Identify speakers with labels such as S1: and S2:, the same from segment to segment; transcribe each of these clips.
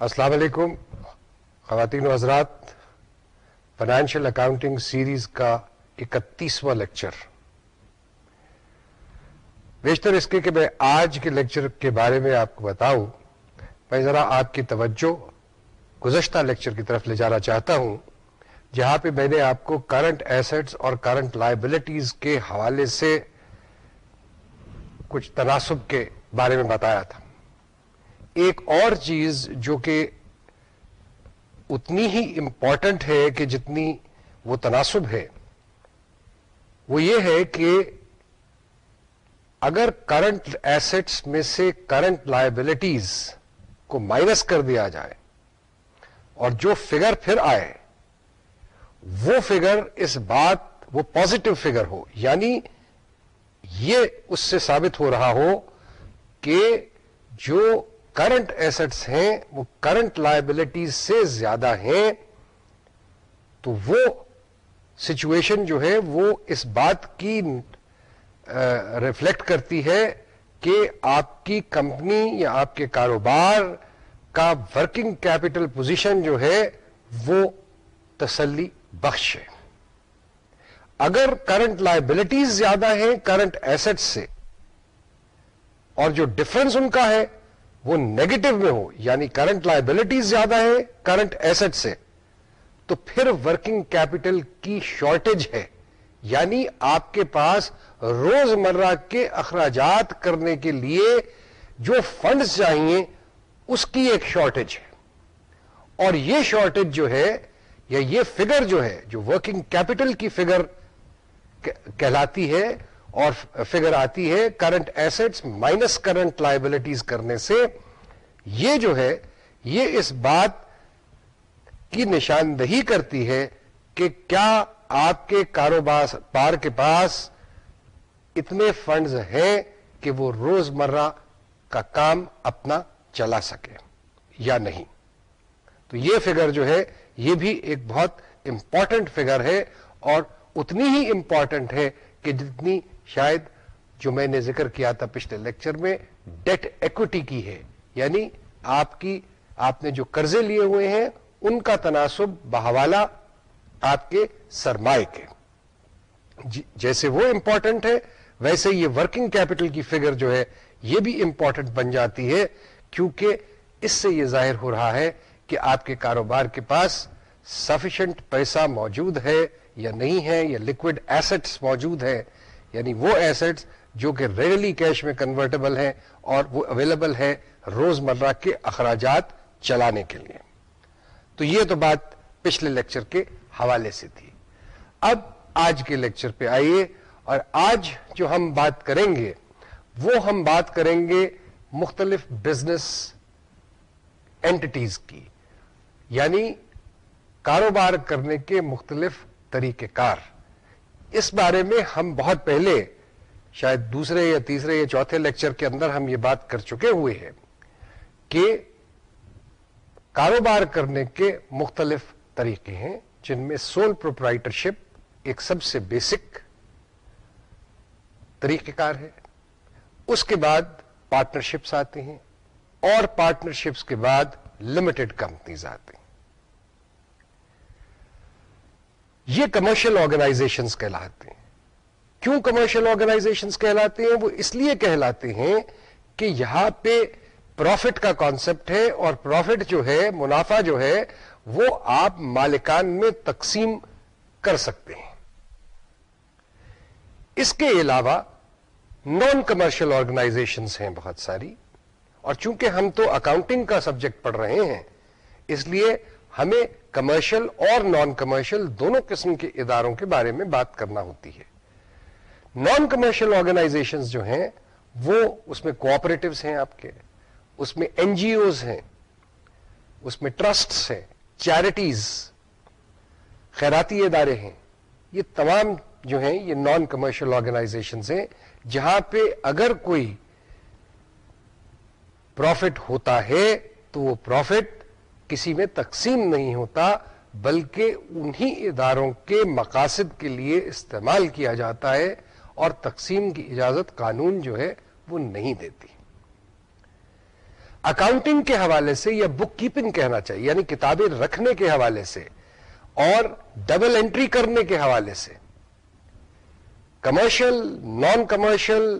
S1: السلام علیکم خواتین و حضرات فائنینشیل اکاؤنٹنگ سیریز کا اکتیسواں لیکچر بیشتر اس کے کہ میں آج کے لیکچر کے بارے میں آپ کو بتاؤں، میں ذرا آپ کی توجہ گزشتہ لیکچر کی طرف لے جانا چاہتا ہوں، جہاں پہ میں نے آپ کو کرنٹ ایسٹس اور کرنٹ لائبلٹیز کے حوالے سے کچھ تناسب کے بارے میں بتایا تھا۔ ایک اور چیز جو کہ اتنی ہی امپورٹنٹ ہے کہ جتنی وہ تناسب ہے، وہ یہ ہے کہ اگر کرنٹ ایسٹس میں سے کرنٹ لائبلٹیز کو مائنس کر دیا جائے اور جو فگر پھر آئے، وہ فگر اس بات، وہ پازیٹو فگر ہو یعنی یہ اس سے ثابت ہو رہا ہو کہ جو کرنٹ ایسٹس ہیں، وہ کرنٹ لائبلٹیز سے زیادہ ہیں، تو وہ سچویشن جو ہے، وہ اس بات کی ریفلیکٹ کرتی ہے کہ آپ کی کمپنی یا آپ کے کاروبار کا ورکنگ کیپٹل پوزیشن جو ہے، وہ تسلی بخش ہے۔ اگر کرنٹ لائبلٹیز زیادہ ہیں کرنٹ ایسٹ سے، اور جو ڈفرنس ان کا ہے وہ نیگیٹو میں ہو یعنی کرنٹ لائبلٹیز زیادہ ہے کرنٹ ایسٹ سے تو پھر ورکنگ کیپٹل کی شارٹیج ہے۔ یعنی آپ کے پاس روز مرہ کے اخراجات کرنے کے لیے جو فنڈز چاہیے، اس کی ایک شارٹیج ہے۔ اور یہ شارٹیج جو ہے، یا یہ فگر جو ہے، جو ورکنگ کیپٹل کی فگر کہلاتی ہے اور فگر آتی ہے current assets minus current liabilities کرنے سے۔ یہ جو ہے، یہ اس بات کی نشاندہی کرتی ہے کہ کیا آپ کے کاروبار، پار کے پاس اتنے فنڈز ہیں کہ وہ روز مرہ کا کام اپنا چلا سکے یا نہیں۔ تو یہ فگر جو ہے، یہ بھی ایک بہت امپورٹنٹ فگر ہے اور اتنی ہی امپورٹنٹ ہے کہ جتنی شاید جو میں نے ذکر کیا تھا پچھلے لیکچر میں ڈیٹ ایکوٹی کی ہے۔ یعنی آپ کی، آپ نے جو قرضے لیے ہوئے ہیں، ان کا تناسب بحوالہ آپ کے سرمائے کے۔ جی، جیسے وہ امپورٹنٹ ہے، ویسے یہ ورکنگ کیپٹل کی فگر جو ہے، یہ بھی امپورٹنٹ بن جاتی ہے۔ کیونکہ اس سے یہ ظاہر ہو رہا ہے کہ آپ کے کاروبار کے پاس سفیشنٹ پیسہ موجود ہے یا نہیں ہے، یا لکوڈ ایسٹس موجود ہے یعنی وہ ایسٹس جو کہ ریئلی کیش میں کنورٹیبل ہیں اور وہ اویلیبل ہے روز مرہ کے اخراجات چلانے کے لیے۔ تو یہ تو بات پچھلے لیکچر کے حوالے سے تھی۔ اب آج کے لیکچر پہ آئیے اور آج جو ہم بات کریں گے، وہ ہم بات کریں گے مختلف بزنس اینٹیز کی یعنی کاروبار کرنے کے مختلف طریقہ کار۔ اس بارے میں ہم بہت پہلے، شاید دوسرے یا تیسرے یا چوتھے لیکچر کے اندر ہم یہ بات کر چکے ہوئے ہیں کہ کاروبار کرنے کے مختلف طریقے ہیں جن میں سول پروپرائٹرشپ ایک سب سے بیسک طریقہ کار ہے۔ اس کے بعد پارٹنرشپس آتے ہیں اور پارٹنرشپس کے بعد لمیٹڈ کمپنیز آتے ہیں۔ یہ کمرشل آرگنائزیشنز کہلاتے ہیں۔ کیوں کمرشل آرگنائزیشنز کہلاتے ہیں؟ وہ اس لیے کہلاتے ہیں کہ یہاں پہ پروفٹ کا کانسیپٹ ہے اور پروفٹ جو ہے، منافع جو ہے، وہ آپ مالکان میں تقسیم کر سکتے ہیں۔ اس کے علاوہ نان کمرشل آرگنائزیشنز ہیں بہت ساری۔ اور چونکہ ہم تو اکاؤنٹنگ کا سبجیکٹ پڑھ رہے ہیں، اس لیے ہمیں کمرشل اور نان کمرشل دونوں قسم کے اداروں کے بارے میں بات کرنا ہوتی ہے۔ نان کمرشل آرگنائزیشن جو ہیں، وہ اس میں کوآپریٹوس ہیں آپ کے، اس میں این جی اوز ہیں، اس میں ٹرسٹ ہیں چیریٹیز خیراتی ادارے ہیں۔ یہ تمام جو ہیں، یہ نان کمرشل آرگنائزیشن ہیں، جہاں پہ اگر کوئی پروفٹ ہوتا ہے تو وہ پروفٹ کسی میں تقسیم نہیں ہوتا، بلکہ انہی اداروں کے مقاصد کے لیے استعمال کیا جاتا ہے اور تقسیم کی اجازت قانون جو ہے وہ نہیں دیتی۔ اکاؤنٹنگ کے حوالے سے یا بک کیپنگ کہنا چاہیے یعنی کتابیں رکھنے کے حوالے سے اور ڈبل انٹری کرنے کے حوالے سے۔ کمرشل نان کمرشل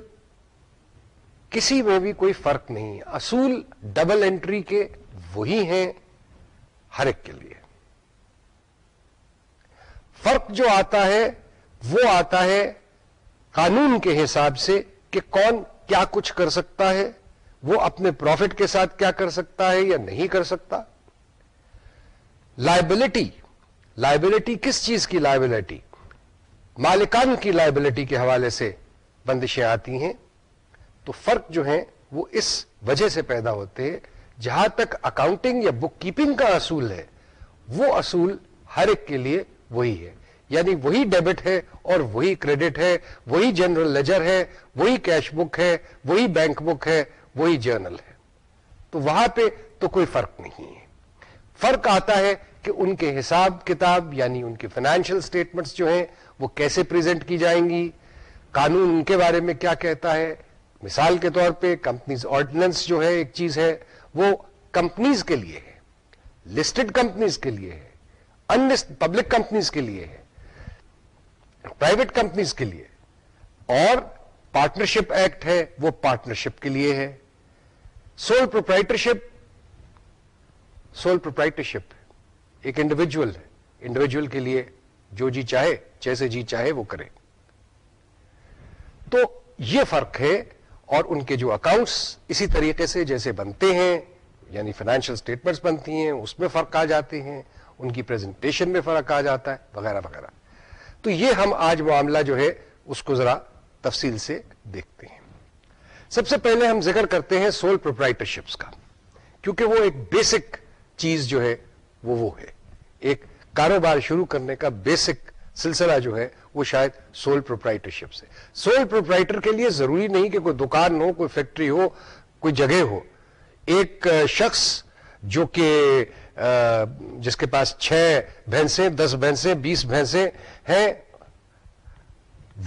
S1: کسی میں بھی کوئی فرق نہیں۔ اصول ڈبل انٹری کے وہی ہیں۔ ہر ایک کے لیے۔ فرق جو آتا ہے، وہ آتا ہے قانون کے حساب سے کہ کون کیا کچھ کر سکتا ہے، وہ اپنے پروفٹ کے ساتھ کیا کر سکتا ہے یا نہیں کر سکتا۔ لائبلٹی لائبلٹی کس چیز کی لائبلٹی مالکان کی لائبلٹی کے حوالے سے بندشیں آتی ہیں۔ تو فرق جو ہیں، وہ اس وجہ سے پیدا ہوتے ہیں جہاں تک اکاؤنٹنگ یا بک کیپنگ کا اصول ہے، وہ اصول ہر ایک کے لیے وہی ہے۔ یعنی وہی ڈیبٹ ہے اور وہی کریڈٹ ہے، وہی جنرل لیجر ہے، وہی کیش بک ہے، وہی بینک بک ہے، وہی جرنل ہے۔ تو وہاں پہ تو کوئی فرق نہیں ہے۔ فرق آتا ہے کہ ان کے حساب کتاب یعنی ان کی فائنینشیل سٹیٹمنٹس جو ہیں، وہ کیسے پریزنٹ کی جائیں گی؟ قانون ان کے بارے میں کیا کہتا ہے؟ مثال کے طور پہ کمپنیز آرڈیننس جو ہے، ایک چیز ہے۔ وہ کمپنیز کے لیے ہے، لسٹڈ کمپنیز کے لیے ہے ان پبلک کمپنیز کے لیے ہے پرائیویٹ کمپنیز کے لیے اور پارٹنرشپ ایکٹ ہے، وہ پارٹنرشپ کے لیے ہے۔ سول پروپرائٹرشپ سول پروپرائٹرشپ ایک انڈیویجل ہے انڈیویجل کے لیے جو جی چاہے، جیسے جی چاہے وہ کرے۔ تو یہ فرق ہے اور ان کے جو اکاؤنٹس اسی طریقے سے جیسے بنتے ہیں یعنی فائنینشیل اسٹیٹمنٹس بنتی ہیں، اس میں فرق آ جاتے ہیں، ان کی پریزنٹیشن میں فرق آ جاتا ہے، وغیرہ وغیرہ۔ تو یہ ہم آج معاملہ جو ہے، اس کو ذرا تفصیل سے دیکھتے ہیں۔ سب سے پہلے ہم ذکر کرتے ہیں سول پروپرائٹرشپس کا، کیونکہ وہ ایک بیسک چیز جو ہے، وہ وہ ہے۔ ایک کاروبار شروع کرنے کا بیسک سلسلہ جو ہے وہ شاید سول پروپرائٹرشپ سے۔ سول پروپرائٹر کے لیے ضروری نہیں کہ کوئی دکان ہو، کوئی فیکٹری ہو، کوئی جگہ ہو۔ ایک شخص جو کہ جس کے پاس چھ بھینسیں، دس بھینسیں، بیس بھینسیں ہیں،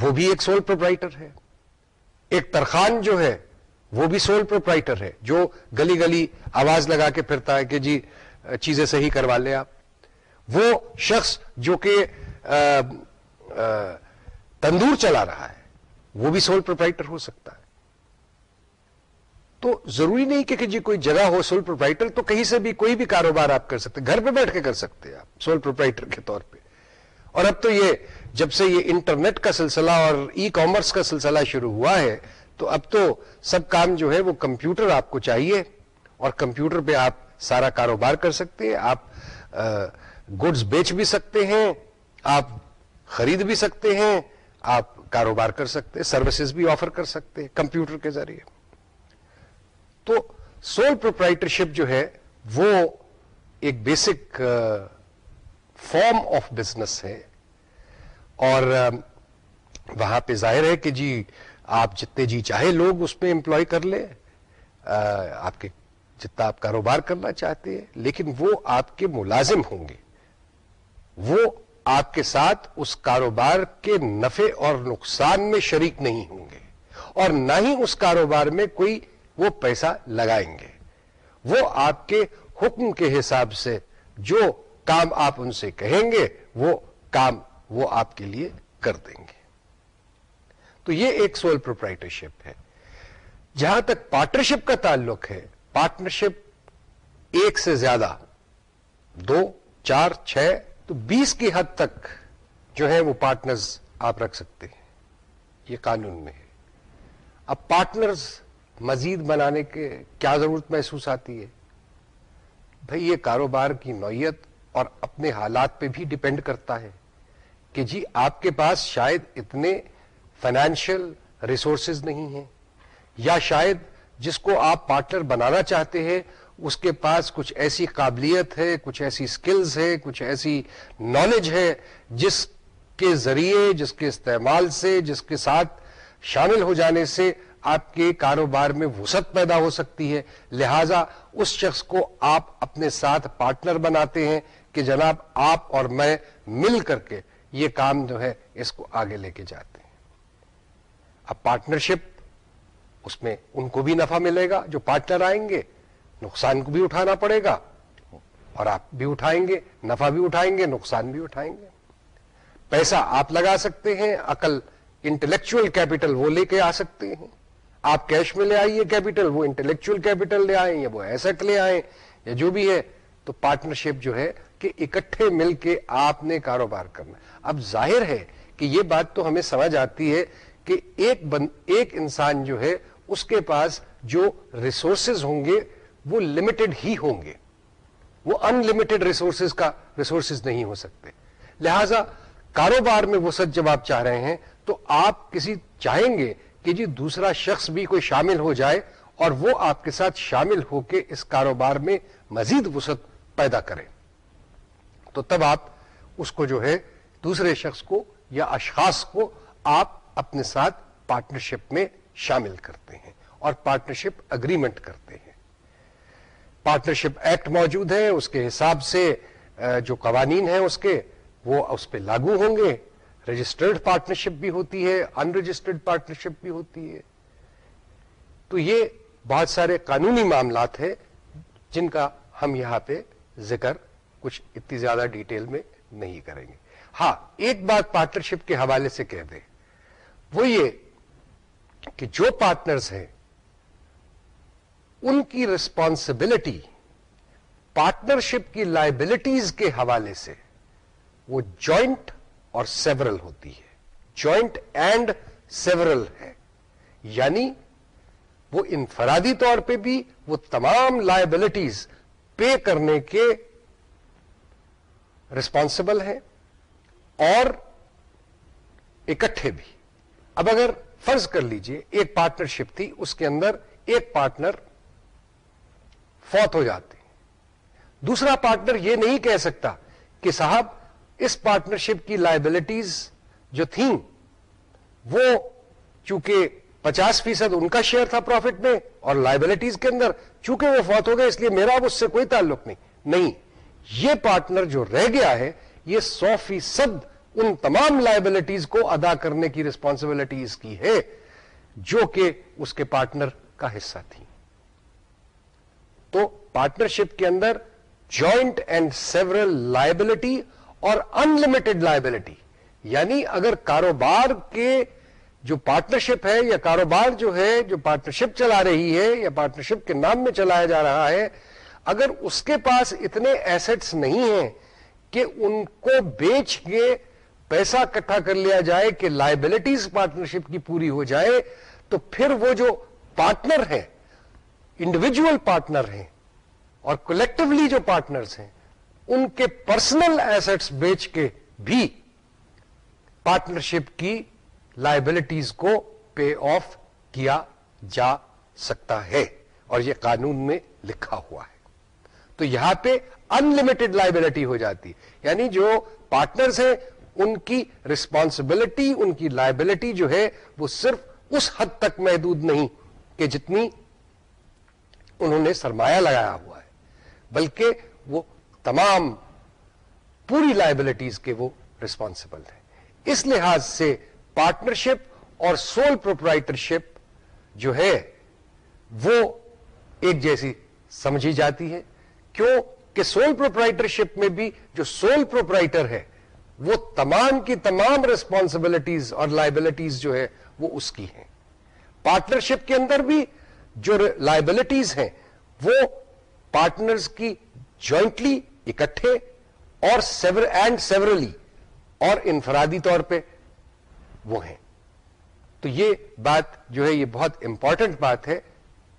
S1: وہ بھی ایک سول پروپرائٹر ہے۔ ایک ترخان جو ہے، وہ بھی سول پروپرائٹر ہے، جو گلی گلی آواز لگا کے پھرتا ہے کہ جی چیزیں صحیح کروا لیں آپ۔ وہ شخص جو کہ تندور چلا رہا ہے۔ وہ بھی سول پروپرائٹر ہو سکتا ہے۔ تو ضروری نہیں کہ جی کوئی جگہ ہو سول پروپرائٹر تو کہیں سے بھی کوئی بھی کاروبار آپ کر سکتے، گھر پہ بیٹھ کے کر سکتے ہیں آپ، سول پروپرائٹر کے طور پہ۔ اور اب تو یہ جب سے یہ انٹرنیٹ کا سلسلہ اور ای کامرس کا سلسلہ شروع ہوا ہے، تو اب تو سب کام جو ہے وہ کمپیوٹر آپ کو چاہیے۔ اور کمپیوٹر پہ آپ سارا کاروبار کر سکتے ہیں آپ گڈز بیچ بھی سکتے ہیں۔ آپ خرید بھی سکتے ہیں، آپ کاروبار کر سکتے سروسز بھی آفر کر سکتے کمپیوٹر کے ذریعے۔ تو سول پروپرائٹرشپ جو ہے، وہ ایک بیسک فارم آف بزنس ہے۔ اور وہاں پہ ظاہر ہے کہ جی آپ جتنے جی چاہے لوگ اس میں امپلائی کر لیں۔ آپ کے جتنا آپ کاروبار کرنا چاہتے ہیں، لیکن وہ آپ کے ملازم ہوں گے۔ وہ آپ کے ساتھ اس کاروبار کے نفع اور نقصان میں شریک نہیں ہوں گے اور نہ ہی اس کاروبار میں کوئی وہ پیسہ لگائیں گے۔ وہ آپ کے حکم کے حساب سے جو کام آپ ان سے کہیں گے، وہ کام وہ آپ کے لیے کر دیں گے۔ تو یہ ایک سول پروپرائٹرشپ ہے۔ جہاں تک پارٹنرشپ کا تعلق ہے پارٹنرشپ ایک سے زیادہ دو، چار، چھ تو بیس کی حد تک جو ہے وہ پارٹنرز آپ رکھ سکتے ہیں۔ یہ قانون میں ہے۔ اب پارٹنرز مزید بنانے کے کیا ضرورت محسوس آتی ہے؟ بھئی یہ کاروبار کی نوعیت اور اپنے حالات پہ بھی ڈپینڈ کرتا ہے کہ جی آپ کے پاس شاید اتنے فائنینشیل ریسورسز نہیں ہیں یا شاید جس کو آپ پارٹنر بنانا چاہتے ہیں اس کے پاس کچھ ایسی قابلیت ہے، کچھ ایسی سکلز ہے، کچھ ایسی نالج ہے، جس کے ذریعے، جس کے استعمال سے، جس کے ساتھ شامل ہو جانے سے آپ کے کاروبار میں وسعت پیدا ہو سکتی ہے۔ لہذا اس شخص کو آپ اپنے ساتھ پارٹنر بناتے ہیں کہ جناب آپ اور میں مل کر کے یہ کام جو ہے اس کو آگے لے کے جاتے ہیں۔ اب پارٹنرشپ اس میں ان کو بھی نفع ملے گا جو پارٹنر آئیں گے۔ نقصان کو بھی اٹھانا پڑے گا۔ اور آپ بھی اٹھائیں گے، نفع بھی اٹھائیں گے، نقصان بھی اٹھائیں گے۔ پیسہ آپ لگا سکتے ہیں، عقل انٹلیکچوئل کیپٹل وہ لے کے آ سکتے ہیں۔ آپ کیش میں لے آئیے کیپٹل وہ انٹلیکچوئل کیپٹل لے آئیں یا وہ ایسٹ لے آئیں یا جو بھی ہے۔ تو پارٹنرشپ جو ہے کہ اکٹھے مل کے آپ نے کاروبار کرنا۔ اب ظاہر ہے کہ یہ بات تو ہمیں سمجھ آتی ہے کہ ایک بند ایک انسان جو ہے، اس کے پاس جو ریسورسز ہوں گے وہ لمیٹڈ ہی ہوں گے۔ وہ ان لمیٹڈ ریسورسز کا ریسورسز نہیں ہو سکتے۔ لہذا کاروبار میں وہ سچ جب آپ چاہ رہے ہیں۔ تو آپ کسی چاہیں گے کہ جی دوسرا شخص بھی کوئی شامل ہو جائے اور وہ آپ کے ساتھ شامل ہو کے اس کاروبار میں مزید وسعت پیدا کرے۔ تو تب آپ اس کو جو ہے دوسرے شخص کو یا اشخاص کو آپ اپنے ساتھ پارٹنرشپ میں شامل کرتے ہیں اور پارٹنرشپ اگریمنٹ کرتے ہیں۔ پارٹنرشپ ایکٹ موجود ہے، اس کے حساب سے جو قوانین ہیں اس کے، وہ اس پہ لاگو ہوں گے۔ رجسٹرڈ پارٹنرشپ بھی ہوتی ہے ان رجسٹرڈ پارٹنرشپ بھی ہوتی ہے۔ تو یہ بہت سارے قانونی معاملات ہیں جن کا ہم یہاں پہ ذکر کچھ اتنی زیادہ ڈیٹیل میں نہیں کریں گے۔ ہاں ایک بات پارٹنرشپ کے حوالے سے کہہ دیں۔ وہ یہ کہ جو پارٹنرز ہیں ان کی ریسپانسبلٹی پارٹنرشپ کی لائبلٹیز کے حوالے سے وہ جوائنٹ اور سیورل ہوتی ہے۔ جوائنٹ اینڈ سیورل ہے۔ یعنی وہ انفرادی طور پہ بھی وہ تمام لائبلٹیز پے کرنے کے ریسپانسبل ہیں اور اکٹھے بھی۔ اب اگر فرض کر لیجیے ایک پارٹنرشپ تھی، اس کے اندر ایک پارٹنر فوت ہو جاتے دوسرا پارٹنر یہ نہیں کہہ سکتا کہ صاحب، اس پارٹنرشپ کی لائبلٹیز جو تھیں، وہ چونکہ پچاس فیصد ان کا شیئر تھا پروفٹ میں اور لائبلٹیز کے اندر، چونکہ وہ فوت ہو گئے، اس لیے میرا اب اس سے کوئی تعلق نہیں۔ نہیں، یہ پارٹنر جو رہ گیا ہے، یہ سو فیصد ان تمام لائبلٹیز کو ادا کرنے کی ریسپانسبلٹی کی ہے، جو کہ اس کے پارٹنر کا حصہ تھی تو پارٹنرشپ کے اندر جوائنٹ اینڈ سیورل لائبلٹی اور انلمیٹڈ لائبلٹی یعنی اگر کاروبار کے جو پارٹنرشپ ہے یا کاروبار جو ہے، جو پارٹنرشپ چلا رہی ہے یا پارٹنرشپ کے نام میں چلایا جا رہا ہے، اگر اس کے پاس اتنے ایسٹس نہیں ہیں کہ ان کو بیچ کے پیسہ اکٹھا کر لیا جائے کہ لائبلٹیز پارٹنرشپ کی پوری ہو جائے، تو پھر وہ جو پارٹنر ہیں انڈیویجل پارٹنر ہیں اور کولیکٹولی جو پارٹنرز ہیں، ان کے پرسنل ایسٹس بیچ کے بھی پارٹنرشپ کی لائبلٹیز کو پے آف کیا جا سکتا ہے اور یہ قانون میں لکھا ہوا ہے۔ تو یہاں پہ انلمیٹڈ لائبلٹی ہو جاتی۔ یعنی جو پارٹنرز ہیں، ان کی ریسپانسبلٹی ان کی لائبلٹی جو ہے، وہ صرف اس حد تک محدود نہیں کہ جتنی انہوں نے سرمایہ لگایا ہوا ہے، بلکہ وہ تمام پوری لائبلٹیز کے وہ ریسپانسبل ہیں۔ اس لحاظ سے پارٹنرشپ اور سول پروپرائٹرشپ جو ہے، وہ ایک جیسی سمجھی جاتی ہے۔ کیوں کہ سول پروپرائٹرشپ میں بھی جو سول پروپرائٹر ہے، وہ تمام کی تمام ریسپانسبلٹیز اور لائبلٹیز جو ہے، وہ اس کی ہیں۔ پارٹنرشپ کے اندر بھی جو لائبلٹیز ہیں، وہ پارٹنرز کی جوائنٹلی اکٹھے اور سیور اینڈ سیورلی اور انفرادی طور پہ وہ ہیں۔ تو یہ بات جو ہے یہ بہت امپورٹنٹ بات ہے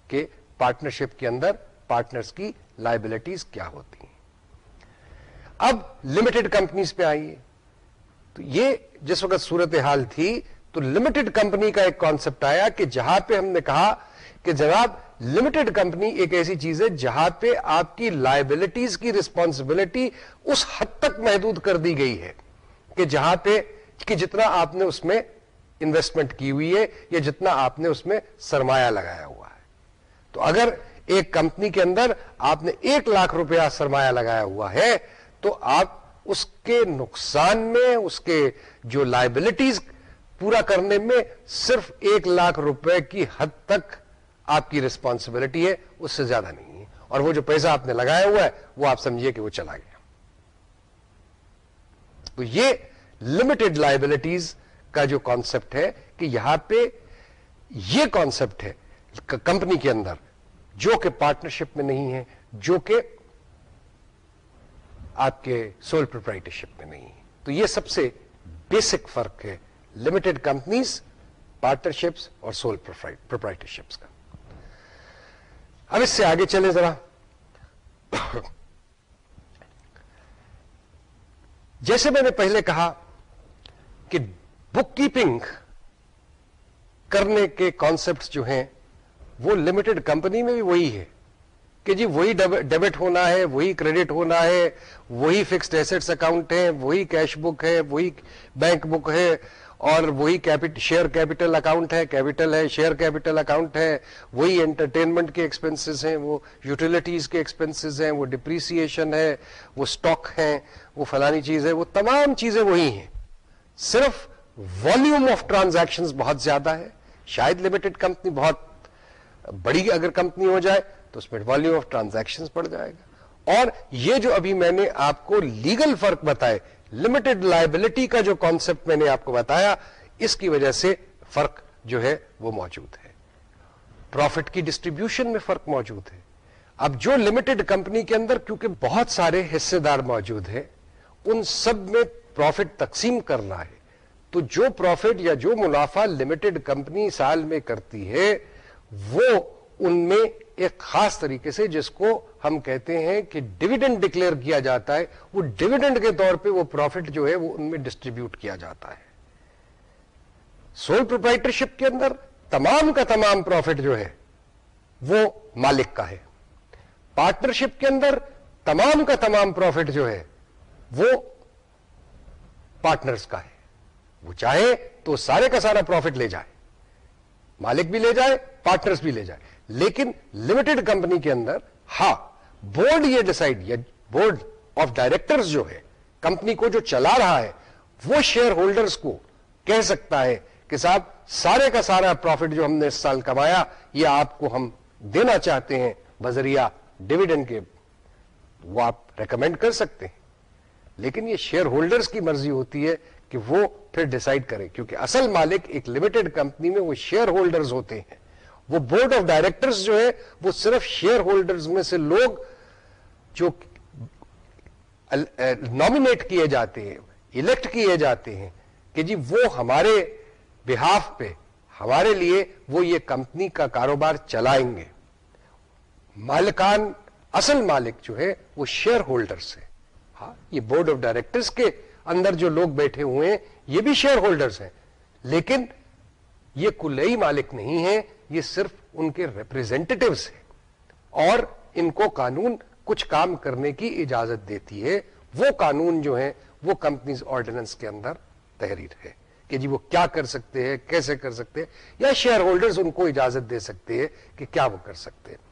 S1: کہ پارٹنرشپ کے اندر پارٹنرز کی لائبلٹیز کیا ہوتی ہیں۔ اب لمیٹڈ کمپنیز پہ آئیے۔ تو یہ جس وقت صورت حال تھی، تو لمیٹڈ کمپنی کا ایک کانسپٹ آیا کہ جہاں پہ ہم نے کہا کہ جناب لمیٹڈ کمپنی ایک ایسی چیز ہے جہاں پہ آپ کی لائبلٹیز کی ریسپانسبلٹی اس حد تک محدود کر دی گئی ہے کہ جہاں پہ کہ جتنا آپ نے اس میں انویسٹمنٹ کی ہوئی ہے یا جتنا آپ نے اس میں سرمایہ لگایا ہوا ہے۔ تو اگر ایک کمپنی کے اندر آپ نے ایک لاکھ روپیہ سرمایہ لگایا ہوا ہے، تو آپ اس کے نقصان میں، اس کے جو لائبلٹیز پورا کرنے میں صرف ایک لاکھ روپے کی حد تک آپ کی ریسپانسبلٹی ہے، اس سے زیادہ نہیں ہے۔ اور وہ جو پیسہ آپ نے لگایا ہوا ہے، وہ آپ سمجھیے کہ وہ چلا گیا۔ تو یہ لمیٹڈ لائبلٹیز کا جو کانسیپٹ ہے کہ یہاں پہ یہ کانسیپٹ ہے کمپنی کے اندر جو کہ پارٹنرشپ میں نہیں ہے، جو کہ آپ کے سول پروپرائٹرشپ میں نہیں ہے۔ تو یہ سب سے بیسک فرق ہے۔ لمیٹڈ کمپنیز پارٹنرشپس اور سول پروپرائٹرشپس کا۔ اب اس سے آگے چلے ذرا۔ جیسے میں نے پہلے کہا کہ بک کیپنگ کرنے کے کانسپٹ جو ہیں، وہ لمیٹڈ کمپنی میں بھی وہی ہے کہ جی وہی ڈیبٹ ہونا ہے، وہی کریڈٹ ہونا ہے، وہی فکسڈ ایسٹس اکاؤنٹ ہے وہی کیش بک ہے، وہی بینک بک ہے۔ اور وہی شیئر کیپٹل اکاؤنٹ ہے کیپٹل ہے شیئر کیپٹل اکاؤنٹ ہے، وہی انٹرٹینمنٹ کے ایکسپنسز ہیں، وہ یوٹیلٹیز کے ایکسپنسز ہیں، وہ ڈپریسیشن ہے، وہ اسٹاک ہیں وہ فلانی چیز ہے، وہ تمام چیزیں وہی ہیں۔ صرف والیوم آف ٹرانزیکشن بہت زیادہ ہے۔ شاید لمیٹڈ کمپنی بہت بڑی اگر کمپنی ہو جائے تو اس میں والیوم آف ٹرانزیکشن بڑھ جائے گا۔ اور یہ جو ابھی میں نے آپ کو لیگل فرق بتائے لمیٹڈ لائبلٹی کا جو کانسپٹ میں نے آپ کو بتایا، اس کی وجہ سے فرق جو ہے وہ موجود ہے۔ پروفٹ کی ڈسٹریبیوشن میں فرق موجود ہے۔ اب جو لمیٹڈ کمپنی کے اندر کیونکہ بہت سارے حصے دار موجود ہیں، ان سب میں پروفٹ تقسیم کرنا ہے۔ تو جو پروفٹ یا جو منافع لمیٹڈ کمپنی سال میں کرتی ہے، وہ ان میں ایک خاص طریقے سے جس کو ہم کہتے ہیں کہ ڈویڈنڈ ڈکلیئر کیا جاتا ہے، وہ ڈویڈنڈ کے طور پہ وہ پروفٹ جو ہے وہ ان میں ڈسٹریبیوٹ کیا جاتا ہے۔ سول پروپرائٹرشپ کے اندر تمام کا تمام پروفٹ جو ہے وہ مالک کا ہے۔ پارٹنرشپ کے اندر تمام کا تمام پروفٹ جو ہے وہ پارٹنرز کا ہے۔ وہ چاہے تو سارے کا سارا پروفٹ لے جائے۔ مالک بھی لے جائے پارٹنرز بھی لے جائے۔ لیکن لمیٹڈ کمپنی کے اندر ہاں بورڈ یہ ڈسائڈ یا بورڈ آف ڈائریکٹرز جو ہے کمپنی کو جو چلا رہا ہے، وہ شیئر ہولڈرز کو کہہ سکتا ہے کہ صاحب، سارے کا سارا پروفٹ جو ہم نے اس سال کمایا، یہ آپ کو ہم دینا چاہتے ہیں۔ بذریعہ ڈویڈنڈ کے وہ آپ ریکمینڈ کر سکتے ہیں۔ لیکن یہ شیئر ہولڈرز کی مرضی ہوتی ہے کہ وہ پھر ڈسائڈ کرے، کیونکہ اصل مالک ایک لمیٹڈ کمپنی میں وہ شیئر ہولڈرز ہوتے ہیں۔ وہ بورڈ آف ڈائریکٹرز جو ہے وہ صرف شیئر ہولڈرز میں سے لوگ جو نامنیٹ کیے جاتے ہیں الیکٹ کیے جاتے ہیں کہ جی وہ ہمارے بحاف پہ، ہمارے لیے وہ یہ کمپنی کا کاروبار چلائیں گے۔ مالکان، اصل مالک جو ہے وہ شیئر ہولڈرز ہے ہاں یہ بورڈ آف ڈائریکٹرز کے اندر جو لوگ بیٹھے ہوئے ہیں، یہ بھی شیئر ہولڈرز ہیں۔ لیکن یہ کلئی مالک نہیں ہے یہ صرف ان کے ریپرزینٹیوز ہیں اور ان کو قانون کچھ کام کرنے کی اجازت دیتی ہے۔ وہ قانون جو ہیں، وہ کمپنیز آرڈیننس کے اندر تحریر ہے کہ جی وہ کیا کر سکتے ہیں، کیسے کر سکتے ہیں، یا شیئر ہولڈرز ان کو اجازت دے سکتے ہیں کہ کیا وہ کر سکتے ہیں۔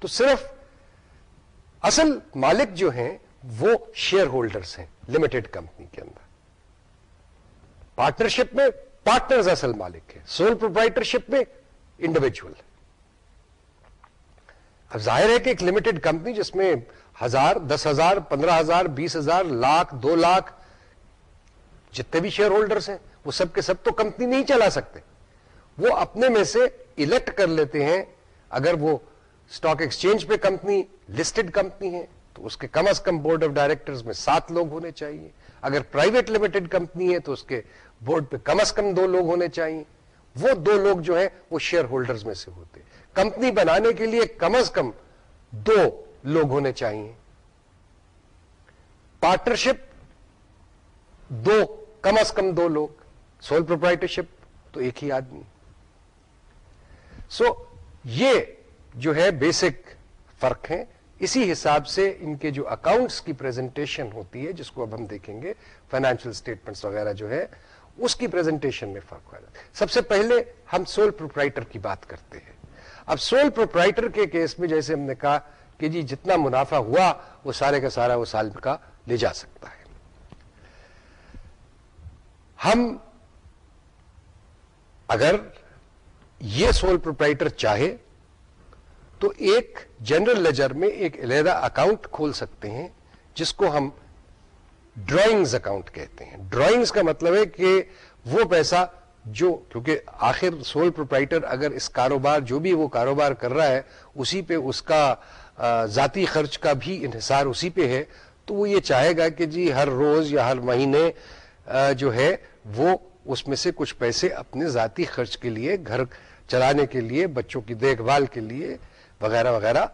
S1: تو صرف اصل مالک جو ہیں، وہ شیئر ہولڈرز ہیں لمیٹڈ کمپنی کے اندر۔ پارٹنرشپ میں پارٹنرز اصل مالک ہے سول پروپرائٹرشپ میں انڈیویجل اب ظاہر ہے کہ ایک لمیٹڈ کمپنی جس میں ہزار، دس ہزار، پندرہ ہزار، بیس ہزار، لاکھ، دو لاکھ جتنے بھی شیئر ہولڈرز ہیں، وہ سب کے سب تو کمپنی نہیں چلا سکتے۔ وہ اپنے میں سے الیکٹ کر لیتے ہیں۔ اگر وہ اسٹاک ایکسچینج پہ کمپنی لسٹڈ کمپنی ہے تو اس کے کم از کم بورڈ آف ڈائریکٹرز میں سات لوگ ہونے چاہیے۔ اگر پرائیویٹ لمیٹڈ کمپنی ہے تو اس کے بورڈ پہ کم از کم دو لوگ ہونے چاہیے۔ وہ دو لوگ جو ہیں وہ شیئر ہولڈرز میں سے ہوتے کمپنی بنانے کے لیے کم از کم دو لوگ ہونے چاہیے۔ پارٹنرشپ دو، کم از کم دو لوگ۔ سول پروپرائٹرشپ تو ایک ہی آدمی۔ سو یہ جو ہے بیسک فرق ہے اسی حساب سے ان کے جو اکاؤنٹس کی پریزنٹیشن ہوتی ہے، جس کو اب ہم دیکھیں گے فائنینشیل اسٹیٹمنٹس وغیرہ جو ہے اس کی پریزنٹیشن میں فرق ہو جاتا ہے سب سے پہلے ہم سول پروپرائٹر کی بات کرتے ہیں۔ اب سول پروپرائٹر کے کیس میں جیسے ہم نے کہا کہ جی جتنا منافع ہوا، وہ سارے کا سارا وہ سال کا لے جا سکتا ہے۔ ہم اگر یہ سول پروپرائٹر چاہے، تو ایک جنرل لیجر میں ایک علیحدہ اکاؤنٹ کھول سکتے ہیں، جس کو ہم ڈرائنگز اکاؤنٹ کہتے ہیں۔ ڈرائنگز کا مطلب ہے کہ وہ پیسہ جو، کیونکہ آخر سول پروپرائٹر اگر اس کاروبار، جو بھی وہ کاروبار کر رہا ہے، اسی پہ اس کا ذاتی خرچ کا بھی انحصار اسی پہ ہے، تو وہ یہ چاہے گا کہ جی ہر روز یا ہر مہینے جو ہے، وہ اس میں سے کچھ پیسے اپنے ذاتی خرچ کے لیے، گھر چلانے کے لیے، بچوں کی دیکھ بھال کے لیے، وغیرہ وغیرہ،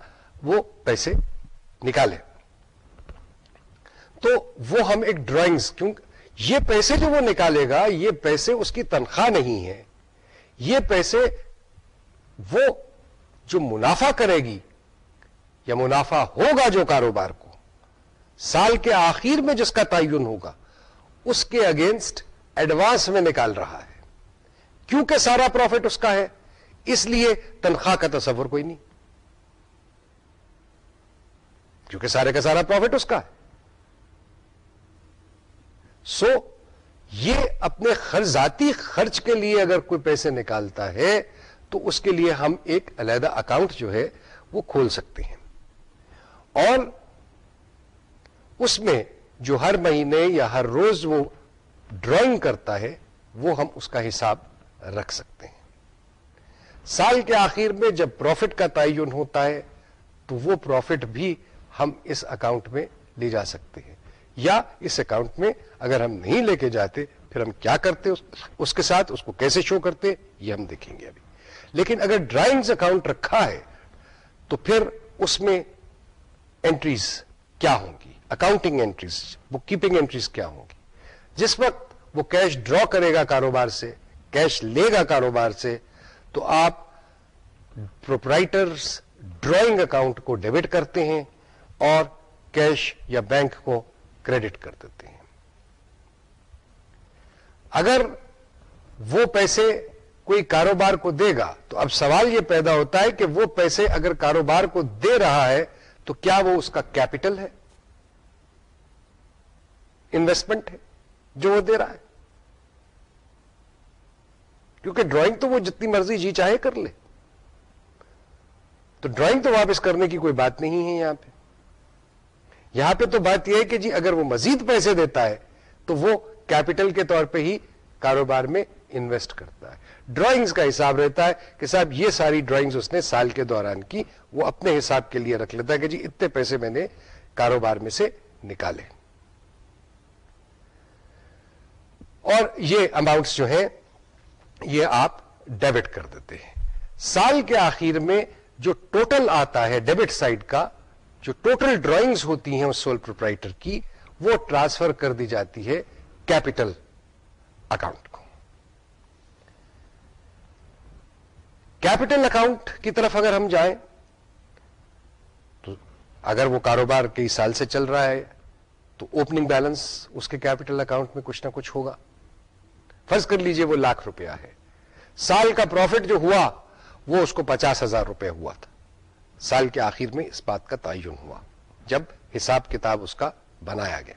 S1: وہ پیسے نکالے۔ تو وہ ہم ایک ڈرائنگز کیوں یہ پیسے جو وہ نکالے گا، یہ پیسے اس کی تنخواہ نہیں ہے یہ پیسے وہ جو منافع کرے گی، یا منافع ہوگا جو کاروبار کو، سال کے آخر میں جس کا تعین ہوگا، اس کے اگینسٹ ایڈوانس میں نکال رہا ہے۔ کیونکہ سارا پروفٹ اس کا ہے، اس لیے تنخواہ کا تصور کوئی نہیں۔ کیونکہ سارے کا سارا پروفٹ اس کا ہے۔ سو یہ اپنے ذاتی خرچ کے لیے اگر کوئی پیسے نکالتا ہے، تو اس کے لیے ہم ایک علیحدہ اکاؤنٹ جو ہے وہ کھول سکتے ہیں۔ اور اس میں جو ہر مہینے یا ہر روز وہ ڈرائنگ کرتا ہے، وہ ہم اس کا حساب رکھ سکتے ہیں۔ سال کے آخر میں جب پروفٹ کا تعین ہوتا ہے، تو وہ پروفٹ بھی ہم اس اکاؤنٹ میں لے جا سکتے ہیں۔ یا اس اکاؤنٹ میں اگر ہم نہیں لے کے جاتے، پھر ہم کیا کرتے؟ اس کے ساتھ اس کو کیسے شو کرتے؟ یہ ہم دیکھیں گے ابھی۔ لیکن اگر ڈرائنگز اکاؤنٹ رکھا ہے، تو پھر اس میں انٹریز کیا ہوں گی؟ Accounting entries bookkeeping entries کیا ہوں گی؟ جس وقت وہ کیش ڈرا کرے گا کاروبار سے کیش لے گا کاروبار سے، تو آپ پروپرائٹرز ڈرائنگ اکاؤنٹ کو ڈیبٹ کرتے ہیں اور کیش یا بینک کو کریڈٹ کر دیتے ہیں۔ اگر وہ پیسے کوئی کاروبار کو دے گا تو اب سوال یہ پیدا ہوتا ہے کہ وہ پیسے اگر کاروبار کو دے رہا ہے تو کیا وہ اس کا کیپٹل ہے؟ انویسٹمنٹ ہے جو وہ دے رہا ہے۔ کیونکہ ڈرائنگ تو وہ جتنی مرضی جی چاہے کر لے۔ تو ڈرائنگ تو واپس کرنے کی کوئی بات نہیں ہے یہاں پہ۔ یہاں پہ تو بات یہ ہے کہ جی اگر وہ مزید پیسے دیتا ہے تو وہ کیپٹل کے طور پہ ہی کاروبار میں انویسٹ کرتا ہے۔ ڈرائنگز کا حساب رہتا ہے کہ صاحب یہ ساری ڈرائنگز اس نے سال کے دوران کی، وہ اپنے حساب کے لیے رکھ لیتا ہے کہ جی اتنے پیسے میں نے کاروبار میں سے نکالے۔ اور یہ اماؤنٹس جو ہیں، یہ آپ ڈیبٹ کر دیتے ہیں۔ سال کے آخر میں جو ٹوٹل آتا ہے ڈیبٹ سائڈ کا جو ٹوٹل ڈرائنگز ہوتی ہیں اس سول پروپرائٹر کی، وہ ٹرانسفر کر دی جاتی ہے کیپٹل اکاؤنٹ کو۔ کیپٹل اکاؤنٹ کی طرف اگر ہم جائیں، تو اگر وہ کاروبار کئی سال سے چل رہا ہے، تو اوپننگ بیلنس اس کے کیپٹل اکاؤنٹ میں کچھ نہ کچھ ہوگا۔ فرض کر لیجیے وہ لاکھ روپیہ ہے۔ سال کا پروفٹ جو ہوا، وہ اس کو پچاس ہزار روپے ہوا تھا۔ سال کے آخر میں اس بات کا تعین ہوا، جب حساب کتاب اس کا بنایا گیا۔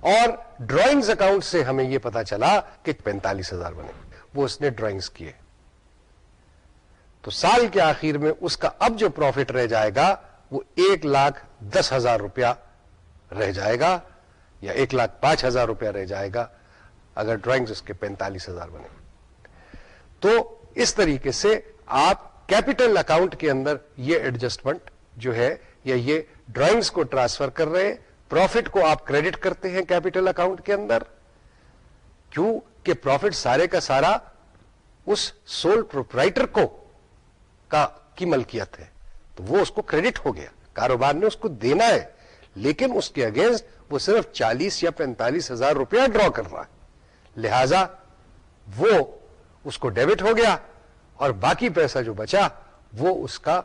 S1: اور ڈرائنگز اکاؤنٹ سے ہمیں یہ پتا چلا کہ پینتالیس ہزار بنے۔ وہ اس نے ڈرائنگز کیے۔ تو سال کے آخر میں اس کا اب جو پروفٹ رہ جائے گا، وہ ایک لاکھ دس ہزار روپیہ رہ جائے گا یا ایک لاکھ پانچ ہزار روپیہ رہ جائے گا اگر ڈرائنگز اس کے پینتالیس ہزار بنے۔ تو اس طریقے سے آپ کیپٹل اکاؤنٹ کے اندر یہ ایڈجسٹمنٹ جو ہے یا یہ ڈرائنگز کو ٹرانسفر کر رہے ہیں، پروفٹ کو آپ کریڈٹ کرتے ہیں کیپٹل اکاؤنٹ کے اندر، کیوں کہ پروفٹ سارے کا سارا اس سول پروپرائٹر کو کا کی ملکیت ہے تو وہ اس کو کریڈٹ ہو گیا، کاروبار نے اس کو دینا ہے، لیکن اس کے اگینسٹ وہ صرف چالیس یا پینتالیس ہزار روپیہ ڈرا کر رہا ہے، لہذا وہ اس کو ڈیبٹ ہو گیا۔ اور باقی پیسہ جو بچا وہ اس کا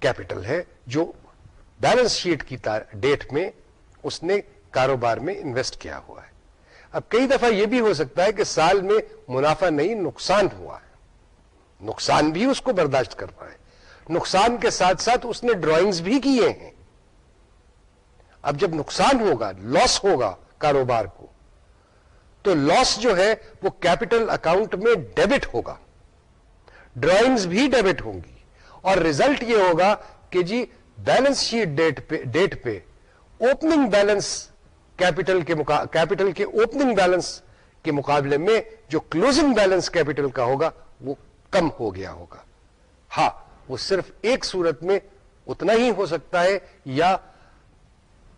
S1: کیپٹل ہے، جو بیلنس شیٹ کی ڈیٹ میں اس نے کاروبار میں انویسٹ کیا ہوا ہے۔ اب کئی دفعہ یہ بھی ہو سکتا ہے کہ سال میں منافع نہیں، نقصان ہوا ہے۔ نقصان بھی اس کو برداشت کر رہا ہے۔ نقصان کے ساتھ ساتھ اس نے ڈرائنگز بھی کیے ہیں۔ اب جب نقصان ہوگا لاس ہوگا کاروبار کو تو لاس جو ہے وہ کیپٹل اکاؤنٹ میں ڈیبٹ ہوگا۔ ڈرائنگز بھی ڈیبٹ ہوں گی۔ اور ریزلٹ یہ ہوگا کہ جی بیلنس شیٹ ڈیٹ پہ ڈیٹ پہ اوپننگ بیلنس کیپٹل کے کیپٹل کے اوپننگ بیلنس کے مقابلے میں جو کلوزنگ بیلنس کیپٹل کا ہوگا وہ کم ہو گیا ہوگا۔ ہاں وہ صرف ایک صورت میں اتنا ہی ہو سکتا ہے یا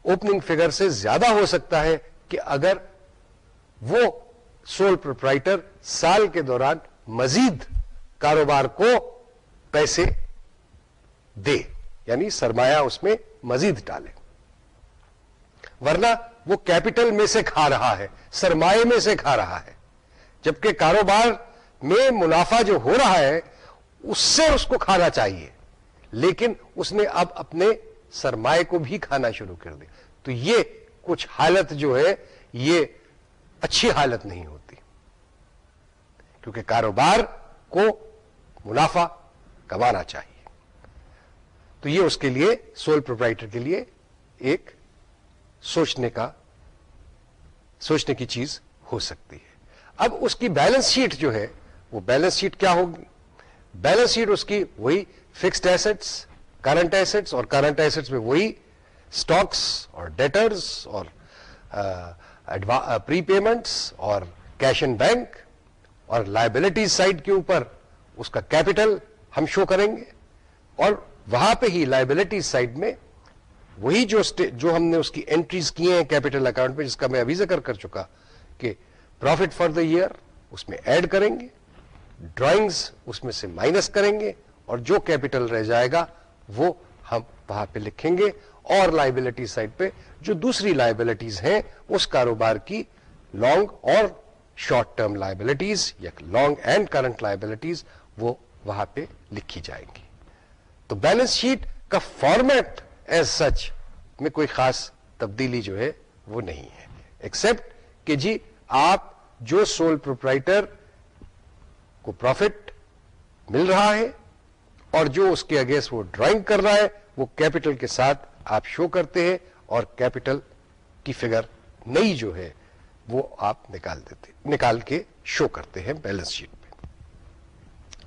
S1: اوپننگ فگر سے زیادہ ہو سکتا ہے کہ اگر وہ سول پروپرائٹر سال کے دوران مزید کاروبار کو پیسے دے یعنی سرمایہ اس میں مزید ڈالے۔ ورنہ وہ کیپٹل میں سے کھا رہا ہے، سرمایہ میں سے کھا رہا ہے۔ جبکہ کاروبار میں منافع جو ہو رہا ہے، اس سے اس کو کھانا چاہیے۔ لیکن اس نے اب اپنے سرمایہ کو بھی کھانا شروع کر دیا۔ تو یہ کچھ حالت جو ہے، یہ اچھی حالت نہیں ہوتی۔ کیونکہ کاروبار کو منافع کمانا چاہیے۔ تو یہ اس کے لیے سول پروپرائٹر کے لیے ایک سوچنے کا، سوچنے کی چیز ہو سکتی ہے۔ اب اس کی بیلنس شیٹ جو ہے، وہ بیلنس شیٹ کیا ہوگی؟ بیلنس شیٹ اس کی وہی فکسڈ ایسٹس کرنٹ ایسٹس اور کرنٹ ایسٹس میں وہی اسٹاکس اور ڈیٹرز اور پری پیمنٹس uh, اور کیش اینڈ بینک اور لائبلٹی سائڈ کے اوپر اس کا کیپٹل ہم شو کریں گے اور وہاں پہ ہی لائبلٹی سائڈ میں وہی جو جو ہم نے اس کی انٹریز کیے ہیں کیپٹل اکاؤنٹ میں، جس کا میں ابھی ذکر کر چکا کہ پروفٹ فار دا ایئر اس میں ایڈ کریں گے ڈرائنگز اس میں سے مائنس کریں گے اور جو کیپٹل رہ جائے گا وہ ہم وہاں پہ لکھیں گے اور لائبلٹی سائڈ پہ جو دوسری لائبلٹیز ہیں، اس کاروبار کی لانگ اور شارٹ ٹرم لائبلٹیز یا لانگ اینڈ کرنٹ لائبلٹیز وہ وہاں پہ لکھی جائیں گی۔ تو بیلنس شیٹ کا فارمیٹ ایز سچ میں کوئی خاص تبدیلی جو ہے وہ نہیں ہے۔ ایکسپٹ کہ جی آپ جو سول پروپرائٹر کو پروفٹ مل رہا ہے اور جو اس کے اگینسٹ وہ ڈرائنگ کر رہا ہے، وہ کیپٹل کے ساتھ آپ شو کرتے ہیں اور کیپٹل کی فگر نئی جو ہے وہ آپ نکال دیتے نکال کے شو کرتے ہیں بیلنس شیٹ پہ۔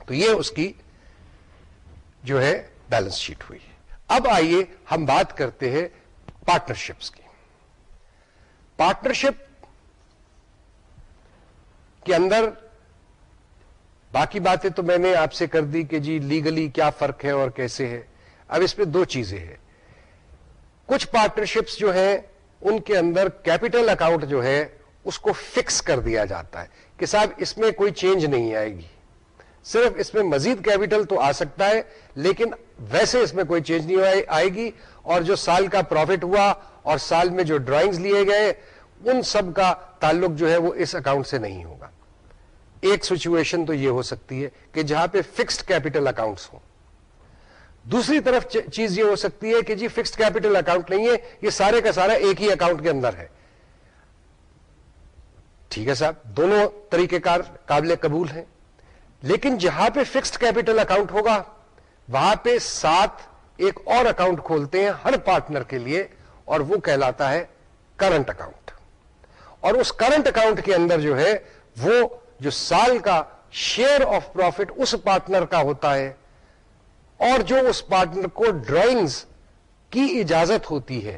S1: تو یہ اس کی جو ہے بیلنس شیٹ ہوئی۔ اب آئیے ہم بات کرتے ہیں پارٹنرشپس کی۔ پارٹنرشپ کے اندر باقی باتیں تو میں نے آپ سے کر دی کہ جی لیگلی کیا فرق ہے اور کیسے ہے۔ اب اس میں دو چیزیں ہیں۔ کچھ پارٹنرشپس جو ہیں، ان کے اندر کیپٹل اکاؤنٹ جو ہے اس کو فکس کر دیا جاتا ہے کہ صاحب، اس میں کوئی چینج نہیں آئے گی۔ صرف اس میں مزید کیپٹل تو آ سکتا ہے، لیکن ویسے اس میں کوئی چینج نہیں آئے گی۔ اور جو سال کا پروفٹ ہوا اور سال میں جو ڈرائنگز لیے گئے، ان سب کا تعلق جو ہے، وہ اس اکاؤنٹ سے نہیں ہوگا۔ ایک سچویشن تو یہ ہو سکتی ہے کہ جہاں پہ فکسڈ کیپٹل اکاؤنٹس ہوں۔ دوسری طرف چیز یہ ہو سکتی ہے کہ جی فکسڈ کیپٹل اکاؤنٹ نہیں ہے، یہ سارے کا سارا ایک ہی اکاؤنٹ کے اندر ہے۔ ٹھیک ہے صاحب، دونوں طریقے کار قابل قبول ہیں۔ لیکن جہاں پہ فکسڈ کیپٹل اکاؤنٹ ہوگا، وہاں پہ ساتھ ایک اور اکاؤنٹ کھولتے ہیں ہر پارٹنر کے لیے اور وہ کہلاتا ہے کرنٹ اکاؤنٹ اور اس کرنٹ اکاؤنٹ کے اندر جو ہے، وہ جو سال کا شیئر آف پروفٹ اس پارٹنر کا ہوتا ہے۔ اور جو اس پارٹنر کو ڈرائنگز کی اجازت ہوتی ہے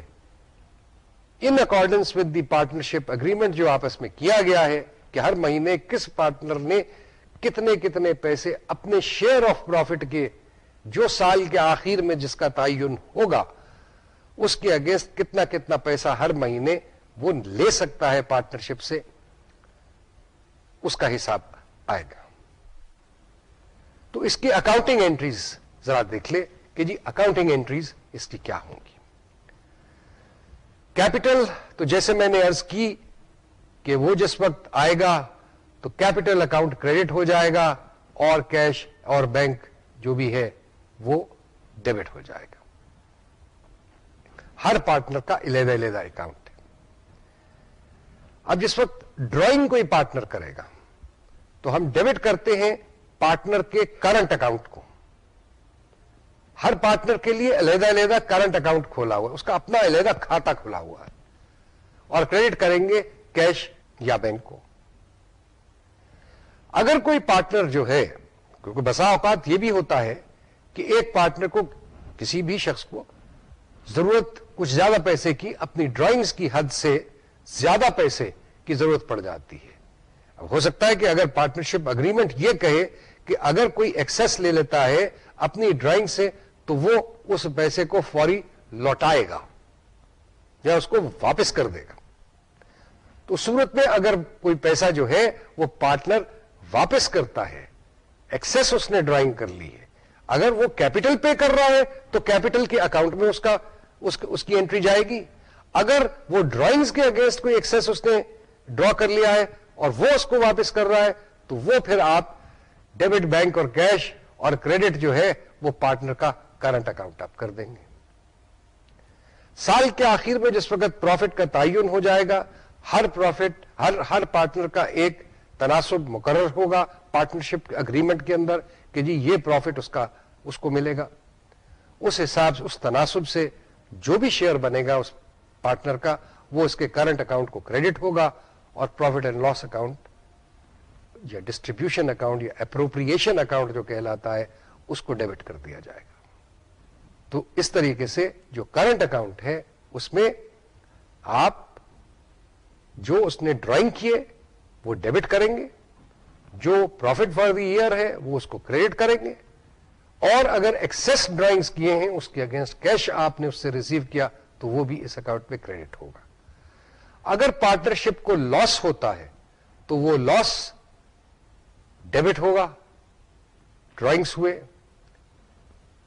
S1: in accordance with the partnership agreement جو آپس میں کیا گیا ہے کہ ہر مہینے کس پارٹنر نے کتنے کتنے پیسے اپنے شیئر آف پروفٹ کے جو سال کے آخر میں جس کا تعین ہوگا، اس کے اگینسٹ کتنا کتنا پیسہ ہر مہینے وہ لے سکتا ہے پارٹنرشپ سے، اس کا حساب آئے گا. تو اس کی اکاؤنٹنگ انٹریز ذرا دیکھ لے کہ جی اکاؤنٹنگ انٹریز اس کی کیا ہوں گی۔ کیپٹل تو جیسے میں نے ارض کی کہ وہ جس وقت آئے گا تو کیپٹل اکاؤنٹ کریڈٹ ہو جائے گا اور کیش اور بینک جو بھی ہے وہ ڈیبٹ ہو جائے گا۔ ہر پارٹنر کا علیحدہ علیحدہ اکاؤنٹ ہے۔ اب جس وقت ڈرائنگ کوئی پارٹنر کرے گا تو ہم ڈیبٹ کرتے ہیں پارٹنر کے کرنٹ اکاؤنٹ کو۔ ہر پارٹنر کے لیے علیحدہ علیحدہ کرنٹ اکاؤنٹ کھولا ہوا ہے۔ اس کا اپنا علیحدہ کھاتا کھلا ہوا ہے۔ اور کریڈٹ کریں گے کیش یا بینک کو۔ اگر کوئی پارٹنر جو ہے، کیونکہ بسا اوقات یہ بھی ہوتا ہے کہ ایک پارٹنر کو کسی بھی شخص کو ضرورت کچھ زیادہ پیسے کی، اپنی ڈرائنگز کی حد سے زیادہ پیسے کی ضرورت پڑ جاتی ہے۔ ہو سکتا ہے کہ اگر پارٹنرشپ اگریمنٹ یہ کہے کہ اگر کوئی ایکسس لے لیتا ہے، اپنی ڈرائنگ سے تو وہ اس پیسے کو فوری لوٹائے گا یا اس کو واپس کر دے گا۔ تو صورت میں اگر کوئی پیسہ جو ہے وہ پارٹنر واپس کرتا ہے، ایکسس اس نے ڈرائنگ کر لی ہے۔ اگر وہ کیپٹل پے کر رہا ہے تو کیپٹل کے اکاؤنٹ میں اس کا، اس کی انٹری جائے گی۔ اگر وہ ڈرائنگز کے اگینسٹ کوئی ایکسس اس نے ڈرا کر لیا ہے اور وہ اس کو واپس کر رہا ہے، تو وہ پھر آپ ڈیبٹ بینک اور کیش اور کریڈٹ جو ہے وہ پارٹنر کا کرنٹ اکاؤنٹ آپ کر دیں گے۔ سال کے آخر میں جس وقت پروفٹ کا تعین ہو جائے گا، ہر پروفٹ ہر ہر پارٹنر کا ایک تناسب مقرر ہوگا پارٹنرشپ اگریمنٹ کے اندر کہ جی یہ پروفٹ اس کا، اس کو ملے گا۔ اس حساب سے اس تناسب سے جو بھی شیئر بنے گا اس پارٹنر کا، وہ اس کے کرنٹ اکاؤنٹ کو کریڈٹ ہوگا اور پروفٹ اینڈ لاس اکاؤنٹ یا ڈسٹریبیوشن اکاؤنٹ یا اپروپریشن اکاؤنٹ جو کہلاتا ہے، اس کو ڈیبٹ کر دیا جائے گا۔ تو اس طریقے سے جو کرنٹ اکاؤنٹ ہے، اس میں آپ جو اس نے ڈرائنگ کیے، وہ ڈیبٹ کریں گے۔ جو پروفٹ فار دی ایئر ہے، وہ اس کو کریڈٹ کریں گے۔ اور اگر ایکسس ڈرائنگز کیے ہیں، اس کے اگینسٹ کیش آپ نے اس سے ریسیو کیا، تو وہ بھی اس اکاؤنٹ میں کریڈٹ ہوگا۔ اگر پارٹنرشپ کو لاس ہوتا ہے، تو وہ لاس ڈیبٹ ہوگا ڈرائنگس ہوئے۔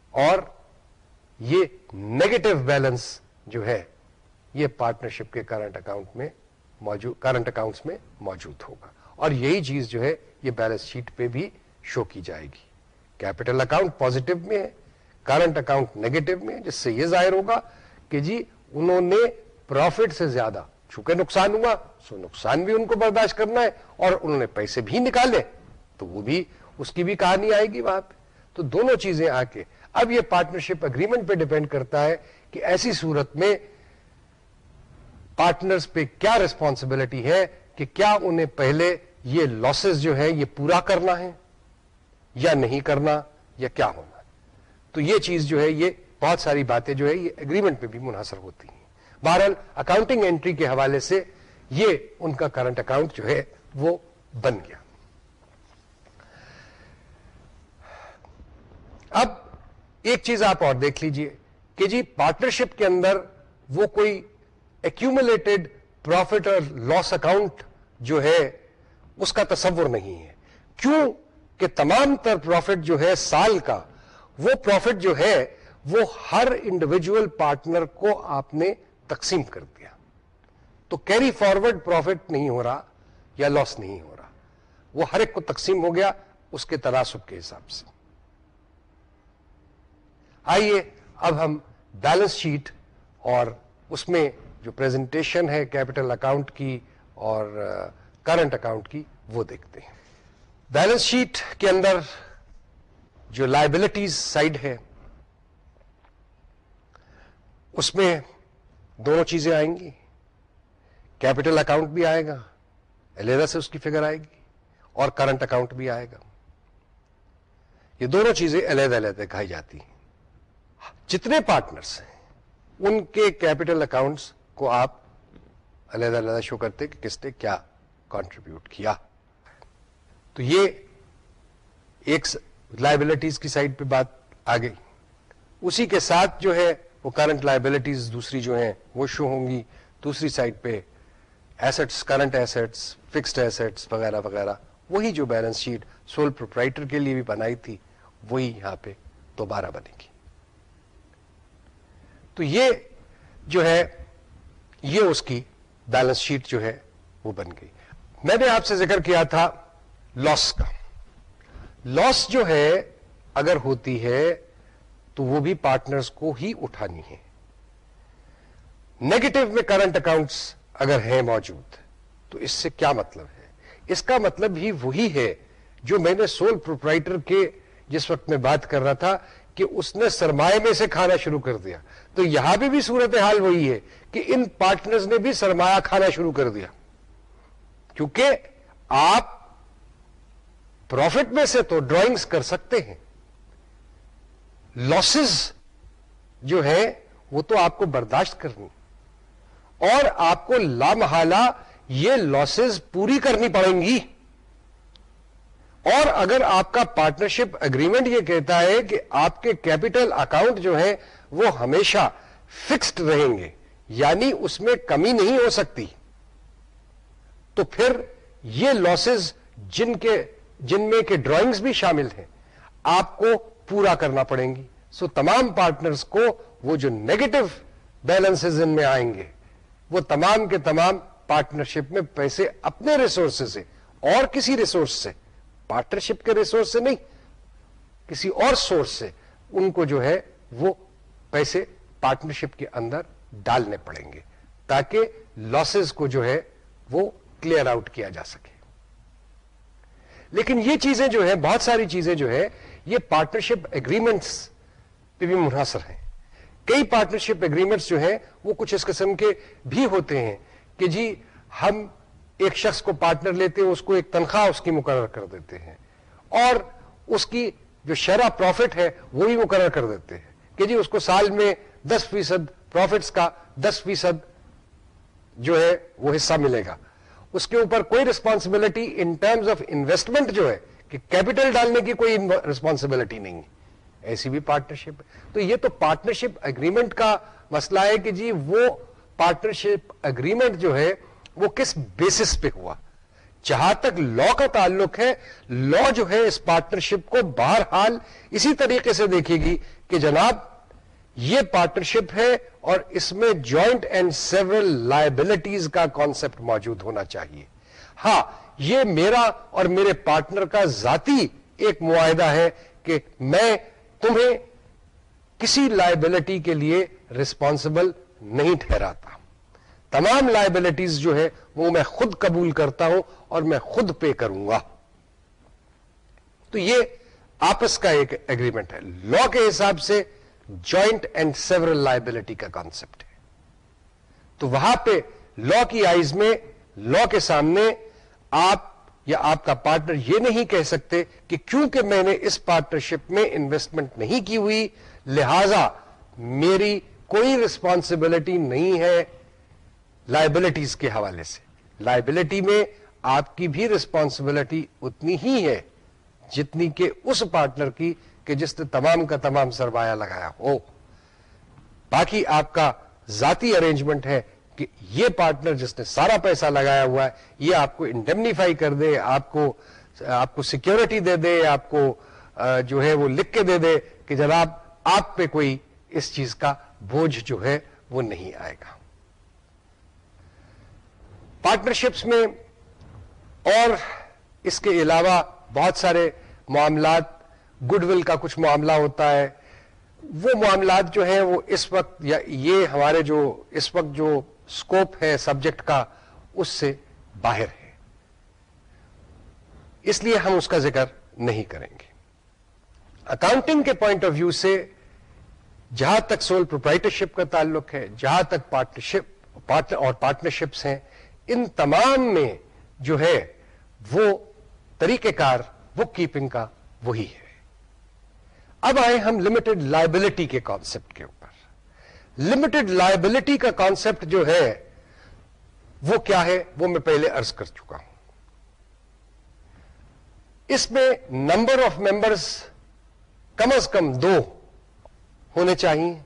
S1: اور یہ نیگیٹو بیلنس جو ہے، یہ پارٹنرشپ کے کرنٹ اکاؤنٹ میں موجود کرنٹ اکاؤنٹس میں موجود ہوگا۔ اور یہی چیز جو ہے، یہ بیلنس شیٹ پہ بھی شو کی جائے گی۔ کیپٹل اکاؤنٹ پوزیٹو میں ہے کرنٹ اکاؤنٹ نیگیٹو میں جس سے یہ ظاہر ہوگا کہ جی انہوں نے پروفٹ سے زیادہ، چونکہ نقصان ہوا، سو نقصان بھی ان کو برداشت کرنا ہے، اور انہوں نے پیسے بھی نکالے، تو وہ بھی، اس کی بھی کہانی آئے گی وہاں پہ۔ تو دونوں چیزیں آ کے اب یہ پارٹنرشپ اگریمنٹ پہ ڈیپینڈ کرتا ہے کہ ایسی صورت میں پارٹنرز پہ کیا ریسپانسبلٹی ہے کہ کیا انہیں پہلے یہ لاسز جو ہے یہ پورا کرنا ہے یا نہیں کرنا یا کیا ہونا تو یہ چیز جو ہے یہ بہت ساری باتیں جو ہے یہ اگریمنٹ پہ بھی منحصر ہوتی ہیں۔ بہرحال اکاؤنٹنگ انٹری کے حوالے سے یہ ان کا کرنٹ اکاؤنٹ جو ہے وہ بن گیا۔ اب ایک چیز آپ اور دیکھ لیجیے کہ جی پارٹنرشپ کے اندر وہ کوئی ایکومولیٹڈ پروفٹ اور لاس اکاؤنٹ جو ہے، اس کا تصور نہیں ہے۔ کیوں کہ تمام تر پروفٹ جو ہے سال کا، وہ پروفٹ جو ہے، وہ ہر انڈیویجل پارٹنر کو آپ نے تقسیم کر دیا۔ تو کیری فارورڈ پروفٹ نہیں ہو رہا یا لاس نہیں ہو رہا۔ وہ ہر ایک کو تقسیم ہو گیا، اس کے تناسب کے حساب سے۔ آئیے اب ہم بیلنس شیٹ اور اس میں جو پریزنٹیشن ہے کیپٹل اکاؤنٹ کی اور کرنٹ اکاؤنٹ کی وہ دیکھتے ہیں بیلنس شیٹ کے اندر جو لائبلٹیز سائڈ ہے اس میں دونوں چیزیں آئیں گی کیپٹل اکاؤنٹ بھی آئے گا علیحدہ سے اس کی فگر آئے گی اور کرنٹ اکاؤنٹ بھی آئے گا یہ دونوں چیزیں علیحدہ علیحدہ دکھائی جاتی ہیں جتنے پارٹنرس ہیں، ان کے کیپٹل اکاؤنٹس کو آپ علیحدہ علیحدہ شو کرتے کہ کس نے کیا کانٹریبیوٹ کیا۔ تو یہ ایک لائبلٹیز کی سائڈ پہ بات آ گئی اسی کے ساتھ جو ہے، وہ کرنٹ لائبلٹیز دوسری جو ہیں، وہ شو ہوں گی دوسری سائڈ پہ۔ Assets current assets fixed assets وغیرہ وغیرہ۔ وہی جو بیلنس شیٹ سول پروپرائٹر کے لیے بھی بنائی تھی، وہی یہاں پہ دوبارہ بنے گی۔ تو یہ جو ہے، یہ اس کی بیلنس شیٹ جو ہے، وہ بن گئی۔ میں نے آپ سے ذکر کیا تھا لاس کا۔ لاس جو ہے، اگر ہوتی ہے تو وہ بھی پارٹنرز کو ہی اٹھانی ہے۔ نیگیٹو میں کرنٹ اکاؤنٹس اگر ہیں موجود، تو اس سے کیا مطلب ہے؟ اس کا مطلب ہی وہی ہے جو میں نے سول پروپرائٹر کے، جس وقت میں بات کر رہا تھا، کہ اس نے سرمایہ میں سے کھانا شروع کر دیا۔ تو یہاں پہ بھی صورت حال وہی ہے کہ ان پارٹنرز نے بھی سرمایہ کھانا شروع کر دیا۔ کیونکہ آپ پروفٹ میں سے تو ڈرائنگز کر سکتے ہیں۔ لاسز جو ہے وہ تو آپ کو برداشت کرنی۔ اور آپ کو لامحالہ یہ لاسز پوری کرنی پڑیں گی۔ اور اگر آپ کا پارٹنرشپ اگریمنٹ یہ کہتا ہے کہ آپ کے کیپٹل اکاؤنٹ جو ہے وہ ہمیشہ فکسڈ رہیں گے یعنی اس میں کمی نہیں ہو سکتی۔ تو پھر یہ لاسز جن کے، جن میں کے ڈرائنگز بھی شامل ہیں، آپ کو پورا کرنا پڑیں گی۔ سو تمام پارٹنرز کو وہ جو نیگیٹو بیلنس ان میں آئیں گے، وہ تمام کے تمام پارٹنرشپ میں پیسے اپنے ریسورس سے اور کسی ریسورس سے پارٹنرشپ کے ریسورس سے نہیں، کسی اور سورس سے ان کو جو ہے وہ پیسے پارٹنرشپ کے اندر ڈالنے پڑیں گے تاکہ لاسز کو جو ہے وہ کلیئر آؤٹ کیا جا سکے۔ لیکن یہ چیزیں جو ہے بہت ساری چیزیں جو ہے یہ پارٹنرشپ اگریمنٹس پہ بھی منحصر ہیں۔ کئی پارٹنرشپ اگریمنٹس جو ہیں وہ کچھ اس قسم کے بھی ہوتے ہیں کہ جی ہم ایک شخص کو پارٹنر لیتے ہیں اس کو ایک تنخواہ اس کی مقرر کر دیتے ہیں اور اس کی جو شرح پروفٹ ہے وہ بھی مقرر کر دیتے ہیں کہ جی اس کو سال میں دس فیصد پروفٹس کا دس فیصد جو ہے وہ حصہ ملے گا۔ اس کے اوپر کوئی responsibility in terms of investment جو ہے کہ کیپٹل ڈالنے کی کوئی ریسپانسبلٹی نہیں ہے۔ ایسی بھی پارٹنرشپ تو یہ تو پارٹنرشپ اگریمنٹ کا مسئلہ ہے کہ جی وہ پارٹنرشپ اگریمنٹ جو ہے وہ کس بیسس پہ ہوا؟ جہاں تک لا کا تعلق ہے لا جو ہے اس پارٹنرشپ کو بہرحال اسی طریقے سے دیکھے گی کہ جناب، یہ پارٹنرشپ ہے اور اس میں جوائنٹ اینڈ سیورل لائبلٹیز کا کانسپٹ موجود ہونا چاہیے۔ ہاں یہ میرا اور میرے پارٹنر کا ذاتی ایک معاہدہ ہے کہ میں تمہیں کسی لائبلٹی کے لیے ریسپانسبل نہیں ٹھہراتا۔ تمام لائبلٹیز جو ہے وہ میں خود قبول کرتا ہوں اور میں خود پے کروں گا۔ تو یہ آپس کا ایک ایگریمنٹ ہے۔ لا کے حساب سے جوائنٹ اینڈ سیورل لائبلٹی کا کانسپٹ ہے۔ تو وہاں پہ لا کی آئیز میں لا کے سامنے آپ یا آپ کا پارٹنر یہ نہیں کہہ سکتے کہ کیونکہ میں نے اس پارٹنرشپ میں انویسٹمنٹ نہیں کی ہوئی، لہذا میری کوئی ریسپانسبلٹی نہیں ہے۔ لائبلٹیز کے حوالے سے۔ لائبلٹی میں آپ کی بھی ریسپانسبلٹی اتنی ہی ہے جتنی کہ اس پارٹنر کی کہ جس نے تمام کا تمام سرمایہ لگایا ہو۔ باقی آپ کا ذاتی ارینجمنٹ ہے کہ یہ پارٹنر جس نے سارا پیسہ لگایا ہوا ہے، یہ آپ کو انڈیمنیفائی کر دے، آپ کو آپ کو سیکیورٹی دے دے، آپ کو جو ہے وہ لکھ کے دے دے کہ جناب آپ پہ کوئی اس چیز کا بوجھ جو ہے وہ نہیں آئے گا۔ پارٹنرشپس میں اور اس کے علاوہ بہت سارے معاملات گڈ ول کا کچھ معاملہ ہوتا ہے۔ وہ معاملات جو ہیں وہ اس وقت یا یہ ہمارے جو اس وقت جو اسکوپ ہے سبجیکٹ کا، اس سے باہر ہے۔ اس لیے ہم اس کا ذکر نہیں کریں گے۔ اکاؤنٹنگ کے پوائنٹ آف ویو سے جہاں تک سول پروپرائٹرشپ کا تعلق ہے، جہاں تک پارٹنرشپ پارٹنر اور پارٹنرشپس ہیں ان تمام میں جو ہے وہ طریقہ کار بک کیپنگ کا وہی ہے۔ اب آئے ہم لمیٹڈ لائبلٹی کے کانسپٹ کے اوپر۔ لمیٹڈ لائبلٹی کا کانسپٹ جو ہے، وہ کیا ہے؟ وہ میں پہلے ارض کر چکا ہوں۔ اس میں نمبر آف ممبرس کم از کم دو ہونے چاہیے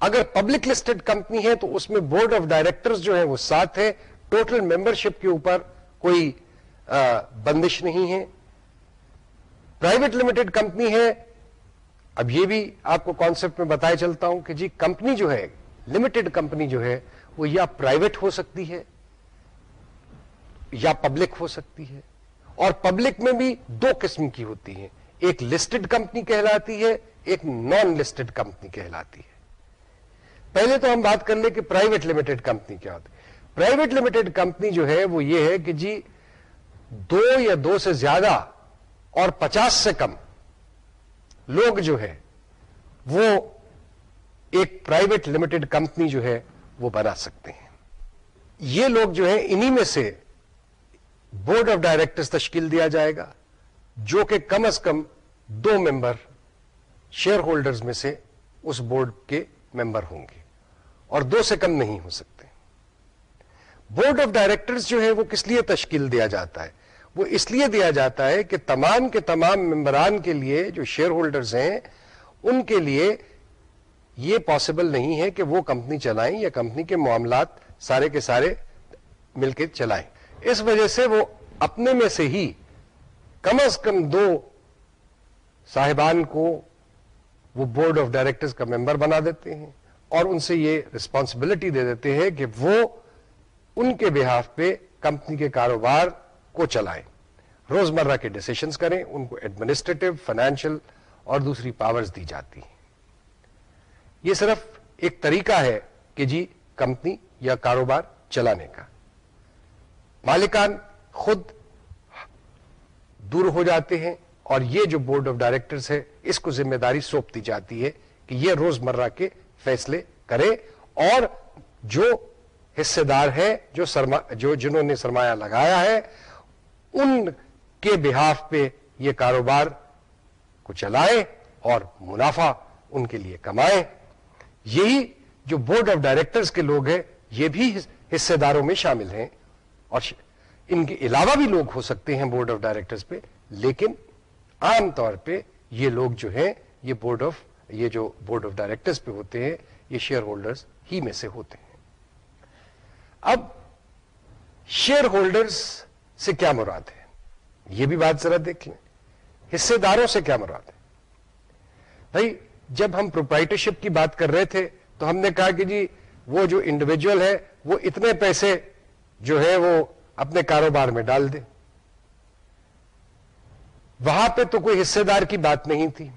S1: اگر پبلک لسٹڈ کمپنی ہے تو اس میں بورڈ آف ڈائریکٹرز جو ہے وہ ساتھ ہے ٹوٹل ممبرشپ کے اوپر کوئی بندش نہیں ہے۔ پرائیویٹ لمیٹڈ کمپنی ہے۔ اب یہ بھی آپ کو کانسپٹ میں بتایا چلتا ہوں کہ جی کمپنی جو ہے لمیٹڈ کمپنی جو ہے، وہ یا پرائیویٹ ہو سکتی ہے، یا پبلک ہو سکتی ہے۔ اور پبلک میں بھی دو قسم کی ہوتی ہیں۔ ایک لسٹڈ کمپنی کہلاتی ہے، ایک نان لسٹڈ کمپنی کہلاتی ہے۔ پہلے تو ہم بات کر لیں کہ پرائیویٹ لمیٹڈ کمپنی کیا ہوتی ہے۔ پرائیویٹ لمیٹڈ کمپنی جو ہے وہ یہ ہے کہ جی دو یا دو سے زیادہ اور پچاس سے کم لوگ جو ہے وہ ایک پرائیویٹ لمیٹڈ کمپنی جو ہے وہ بنا سکتے ہیں۔ یہ لوگ جو ہے انہی میں سے بورڈ آف ڈائریکٹرز تشکیل دیا جائے گا، جو کہ کم از کم دو ممبر شیئر ہولڈرز میں سے اس بورڈ کے ممبر ہوں گے۔ اور دو سے کم نہیں ہو سکتے۔ بورڈ آف ڈائریکٹرز جو ہے وہ کس لیے تشکیل دیا جاتا ہے؟ وہ اس لیے دیا جاتا ہے کہ تمام کے تمام ممبران کے لیے جو شیئر ہولڈرز ہیں، ان کے لیے یہ پاسبل نہیں ہے کہ وہ کمپنی چلائیں یا کمپنی کے معاملات سارے کے سارے مل کے چلائیں۔ اس وجہ سے وہ اپنے میں سے ہی کم از کم دو صاحبان کو وہ بورڈ آف ڈائریکٹرز کا ممبر بنا دیتے ہیں اور ان سے یہ ریسپانسبلٹی دے دیتے ہیں کہ وہ ان کے بحاف پہ کمپنی کے کاروبار کو چلائیں۔ روزمرہ کے ڈسیشنز کریں، ان کو ایڈمنسٹریٹو فائنینشیل اور دوسری پاورز دی جاتی ہیں۔ یہ صرف ایک طریقہ ہے کہ جی کمپنی یا کاروبار چلانے کا۔ مالکان خود دور ہو جاتے ہیں اور یہ جو بورڈ آف ڈائریکٹرز ہے، اس کو ذمہ داری سونپ دی جاتی ہے کہ یہ روزمرہ کے فیصلے کرے اور جو حصے دار ہے جو سرما، جو جنہوں نے سرمایہ لگایا ہے، ان کے بحاف پہ یہ کاروبار کو چلائے اور منافع ان کے لیے کمائے یہی جو بورڈ آف ڈائریکٹرز کے لوگ ہیں، یہ بھی حصے داروں میں شامل ہیں۔ اور ان کے علاوہ بھی لوگ ہو سکتے ہیں بورڈ آف ڈائریکٹرز پہ، لیکن عام طور پہ یہ لوگ جو ہیں، یہ بورڈ آف یہ جو بورڈ آف ڈائریکٹرز پہ ہوتے ہیں، یہ شیئر ہولڈرز ہی میں سے ہوتے ہیں۔ اب شیئر ہولڈرز سے کیا مراد ہے؟ یہ بھی بات ذرا دیکھ لیں۔ حصے داروں سے کیا مراد ہے؟ بھائی، جب ہم پروپرائٹرشپ کی بات کر رہے تھے تو ہم نے کہا کہ جی وہ جو انڈیویجل ہے، وہ اتنے پیسے جو ہے وہ اپنے کاروبار میں ڈال دے۔ وہاں پہ تو کوئی حصے دار کی بات نہیں تھی۔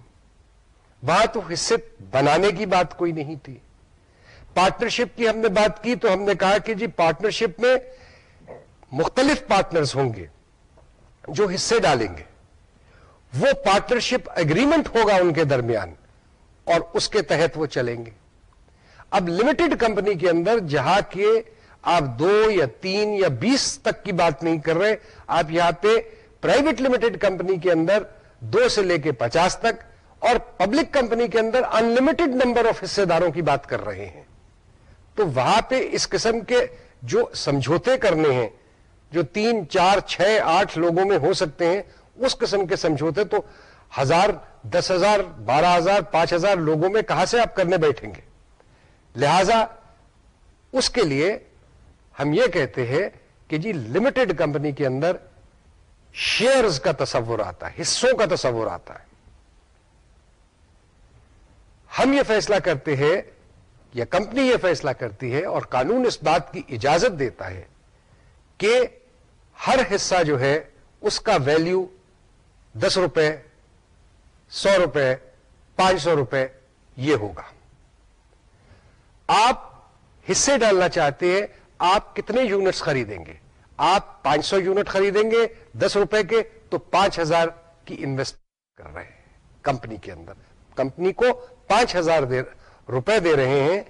S1: وہاں تو حصے بنانے کی بات کوئی نہیں تھی۔ پارٹنرشپ کی ہم نے بات کی تو ہم نے کہا کہ جی پارٹنرشپ میں مختلف پارٹنرز ہوں گے جو حصے ڈالیں گے۔ وہ پارٹنرشپ اگریمنٹ ہوگا ان کے درمیان اور اس کے تحت وہ چلیں گے۔ اب لمیٹڈ کمپنی کے اندر جہاں کے آپ دو یا تین یا بیس تک کی بات نہیں کر رہے، آپ یہاں پہ پرائیویٹ لمیٹڈ کمپنی کے اندر دو سے لے کے پچاس تک اور پبلک کمپنی کے اندر انلمیٹڈ نمبر آف حصے داروں کی بات کر رہے ہیں۔ تو وہاں پہ اس قسم کے جو سمجھوتے کرنے ہیں، جو تین، چار، چھ، آٹھ لوگوں میں ہو سکتے ہیں، اس قسم کے سمجھوتے تو ہزار، دس ہزار، بارہ ہزار، پانچ ہزار لوگوں میں کہاں سے آپ کرنے بیٹھیں گے؟ لہذا اس کے لیے ہم یہ کہتے ہیں کہ جی لمیٹڈ کمپنی کے اندر شیئرز کا تصور آتا ہے، حصوں کا تصور آتا ہے۔ ہم یہ فیصلہ کرتے ہیں یا کمپنی یہ فیصلہ کرتی ہے اور قانون اس بات کی اجازت دیتا ہے کہ ہر حصہ جو ہے اس کا ویلیو دس روپے، سو روپے، پانچ سو روپے، یہ ہوگا۔ آپ حصے ڈالنا چاہتے ہیں، آپ کتنے یونٹس خریدیں گے؟ آپ پانچ سو یونٹ خریدیں گے دس روپے کے تو پانچ ہزار کی انویسٹ کر رہے ہیں کمپنی کے اندر۔ کمپنی کو پانچ ہزار دے روپے دے رہے ہیں،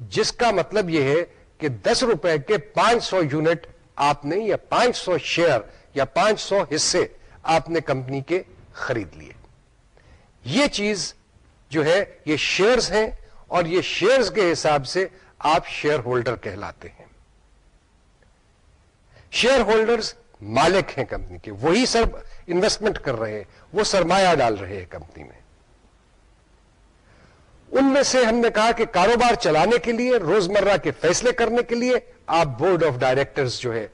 S1: جس کا مطلب یہ ہے کہ دس روپے کے پانچ سو یونٹ آپ نے یا پانچ سو شیئر یا پانچ سو حصے آپ نے کمپنی کے خرید لیے۔ یہ چیز جو ہے، یہ شیئرز ہیں اور یہ شیئرز کے حساب سے آپ شیئر ہولڈر کہلاتے ہیں۔ شیئر ہولڈرز مالک ہیں کمپنی کے، وہی سر انویسٹمنٹ کر رہے ہیں، وہ سرمایہ ڈال رہے ہیں کمپنی میں۔ ان میں سے ہم نے کہا کہ کاروبار چلانے کے لیے، روزمرہ کے فیصلے کرنے کے لیے آپ بورڈ آف ڈائریکٹرز جو ہے،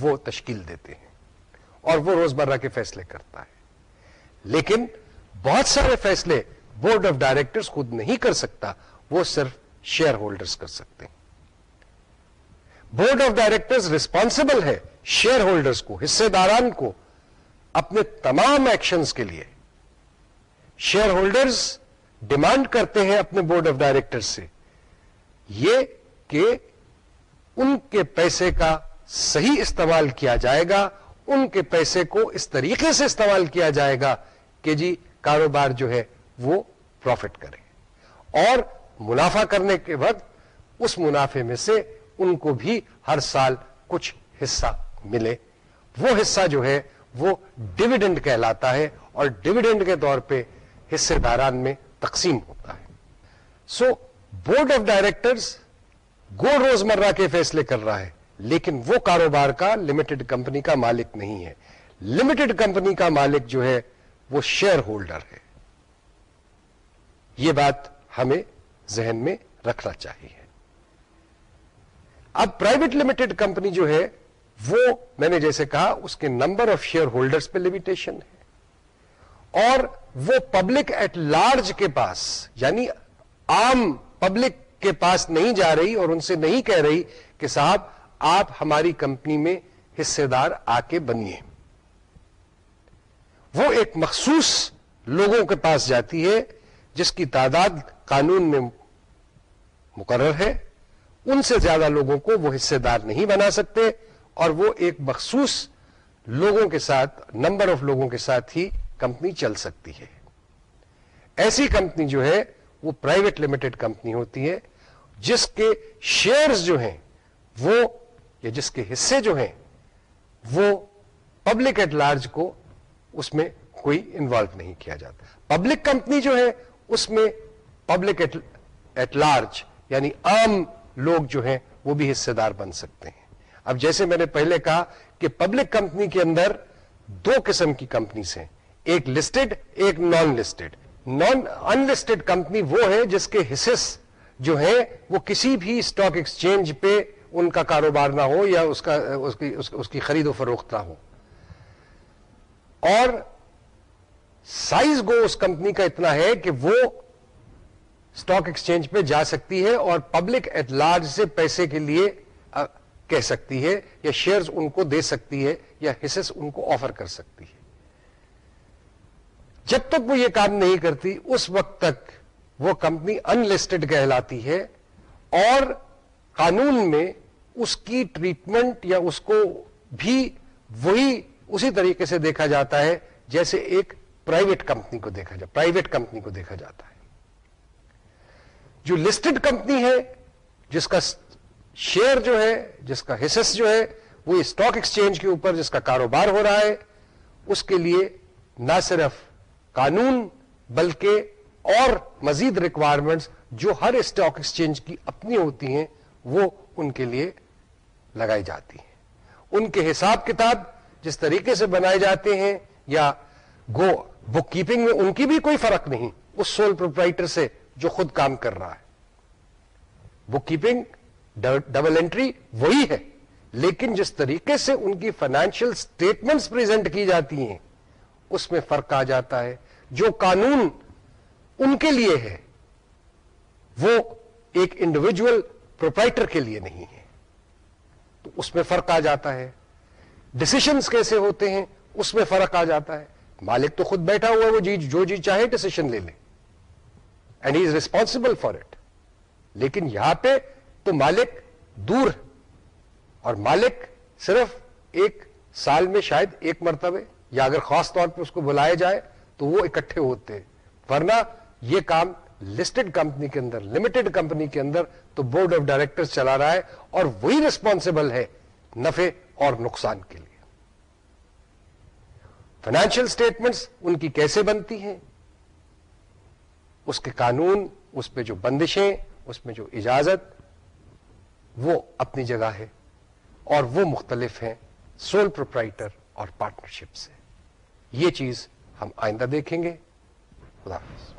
S1: وہ تشکیل دیتے ہیں اور وہ روزمرہ کے فیصلے کرتا ہے۔ لیکن بہت سارے فیصلے بورڈ آف ڈائریکٹرز خود نہیں کر سکتا، وہ صرف شیئر ہولڈرز کر سکتے ہیں۔ بورڈ آف ڈائریکٹرز ریسپانسبل ہے شیئر ہولڈرز کو، حصے داران کو، اپنے تمام ایکشنز کے لیے۔ شیئر ہولڈرز ڈیمانڈ کرتے ہیں اپنے بورڈ آف ڈائریکٹر سے یہ کہ ان کے پیسے کا صحیح استعمال کیا جائے گا، ان کے پیسے کو اس طریقے سے استعمال کیا جائے گا کہ جی کاروبار جو ہے وہ پروفٹ کرے۔ اور منافع کرنے کے وقت اس منافع میں سے ان کو بھی ہر سال کچھ حصہ ملے۔ وہ حصہ جو ہے وہ ڈویڈنڈ کہلاتا ہے اور ڈویڈنڈ کے طور پہ حصے داران میں تقسیم ہوتا ہے۔ سو بورڈ آف ڈائریکٹرز گو روزمرہ کے فیصلے کر رہا ہے، لیکن وہ کاروبار کا لمیٹڈ کمپنی کا مالک نہیں ہے۔ لمیٹڈ کمپنی کا مالک جو ہے، وہ شیئر ہولڈر ہے۔ یہ بات ہمیں ذہن میں رکھنا چاہیے۔ اب پرائیویٹ لمیٹڈ کمپنی جو ہے، وہ میں نے جیسے کہا، اس کے نمبر آف شیئر ہولڈرز پہ لمیٹیشن ہے۔ اور وہ پبلک ایٹ لارج کے پاس یعنی عام پبلک کے پاس نہیں جا رہی اور ان سے نہیں کہہ رہی کہ صاحب، آپ ہماری کمپنی میں حصے دار آ کے بنیے۔ وہ ایک مخصوص لوگوں کے پاس جاتی ہے جس کی تعداد قانون میں مقرر ہے۔ ان سے زیادہ لوگوں کو وہ حصے دار نہیں بنا سکتے اور وہ ایک مخصوص لوگوں کے ساتھ نمبر آف لوگوں کے ساتھ ہی کمپنی چل سکتی ہے۔ ایسی کمپنی جو ہے، وہ پرائیویٹ لمیٹڈ کمپنی ہوتی ہے، جس کے شیئرز جو ہیں، وہ یا جس کے حصے جو ہیں، وہ پبلک ایٹ لارج کو اس میں کوئی انوالو نہیں کیا جاتا۔ پبلک کمپنی جو ہے، اس میں پبلک ایٹ لارج یعنی عام لوگ جو ہیں، وہ بھی حصے دار بن سکتے ہیں۔ اب جیسے میں نے پہلے کہا کہ پبلک کمپنی کے اندر دو قسم کی کمپنیز ہیں۔ ایک لسٹڈ ایک non listed non unlisted company وہ ہے جس کے حصے جو ہیں وہ کسی بھی اسٹاک ایکسچینج پہ ان کا کاروبار نہ ہو یا اس کا اس کی, اس کی خرید و فروخت نہ ہو۔ اور سائز گو اس کمپنی کا اتنا ہے کہ وہ اسٹاک ایکسچینج پہ جا سکتی ہے اور پبلک ایٹ لارج سے پیسے کے لیے کہہ سکتی ہے یا شیئرز ان کو دے سکتی ہے یا حصص ان کو آفر کر سکتی ہے۔ جب تک وہ یہ کام نہیں کرتی، اس وقت تک وہ کمپنی ان لسٹڈ کہلاتی ہے اور قانون میں اس کی ٹریٹمنٹ یا اس کو بھی وہی اسی طریقے سے دیکھا جاتا ہے جیسے ایک پرائیویٹ کمپنی کو دیکھا جاتا پرائیویٹ کمپنی کو دیکھا جاتا ہے۔ جو لسٹڈ کمپنی ہے، جس کا شیئر جو ہے، جس کا حصص جو ہے، وہ اسٹاک ایکسچینج کے اوپر، جس کا کاروبار ہو رہا ہے، اس کے لیے نہ صرف قانون، بلکہ اور مزید ریکوائرمنٹس جو ہر اسٹاک ایکسچینج کی اپنی ہوتی ہیں، وہ ان کے لیے لگائی جاتی ہیں۔ ان کے حساب کتاب جس طریقے سے بنائے جاتے ہیں، یا گو بک کیپنگ میں ان کی بھی کوئی فرق نہیں، اس سول پروپرائٹر سے جو خود کام کر رہا ہے۔ بک کیپنگ ڈبل انٹری وہی ہے، لیکن جس طریقے سے ان کی فائنینشیل اسٹیٹمنٹس پریزنٹ کی جاتی ہیں اس میں فرق آ جاتا ہے۔ جو قانون ان کے لیے ہے، وہ ایک انڈیویجل پروپرائٹر کے لیے نہیں ہے۔ تو اس میں فرق آ جاتا ہے۔ ڈسیشنز کیسے ہوتے ہیں، اس میں فرق آ جاتا ہے۔ مالک تو خود بیٹھا ہوا وہ جی جو جی چاہے ڈسیشن لے لے۔ And he is responsible for it لیکن یہاں پہ تو مالک دور اور مالک صرف ایک سال میں شاید ایک مرتبہ یا اگر خاص طور پہ اس کو بلایا جائے تو وہ اکٹھے ہوتے۔ ہیں ورنہ یہ کام لسٹڈ کمپنی کے اندر، لمیٹڈ کمپنی کے اندر تو بورڈ آف ڈائریکٹر چلا رہا ہے اور وہی ریسپانسبل ہے نفے اور نقصان کے لیے۔ فائنینشیل اسٹیٹمنٹس ان کی کیسے بنتی ہیں؟ اس کے قانون، اس پہ جو بندشیں، اس میں جو اجازت، وہ اپنی جگہ ہے اور وہ مختلف ہیں سول پروپرائٹر اور پارٹنرشپ سے۔ یہ چیز ہم آئندہ دیکھیں گے۔ خدا حافظ۔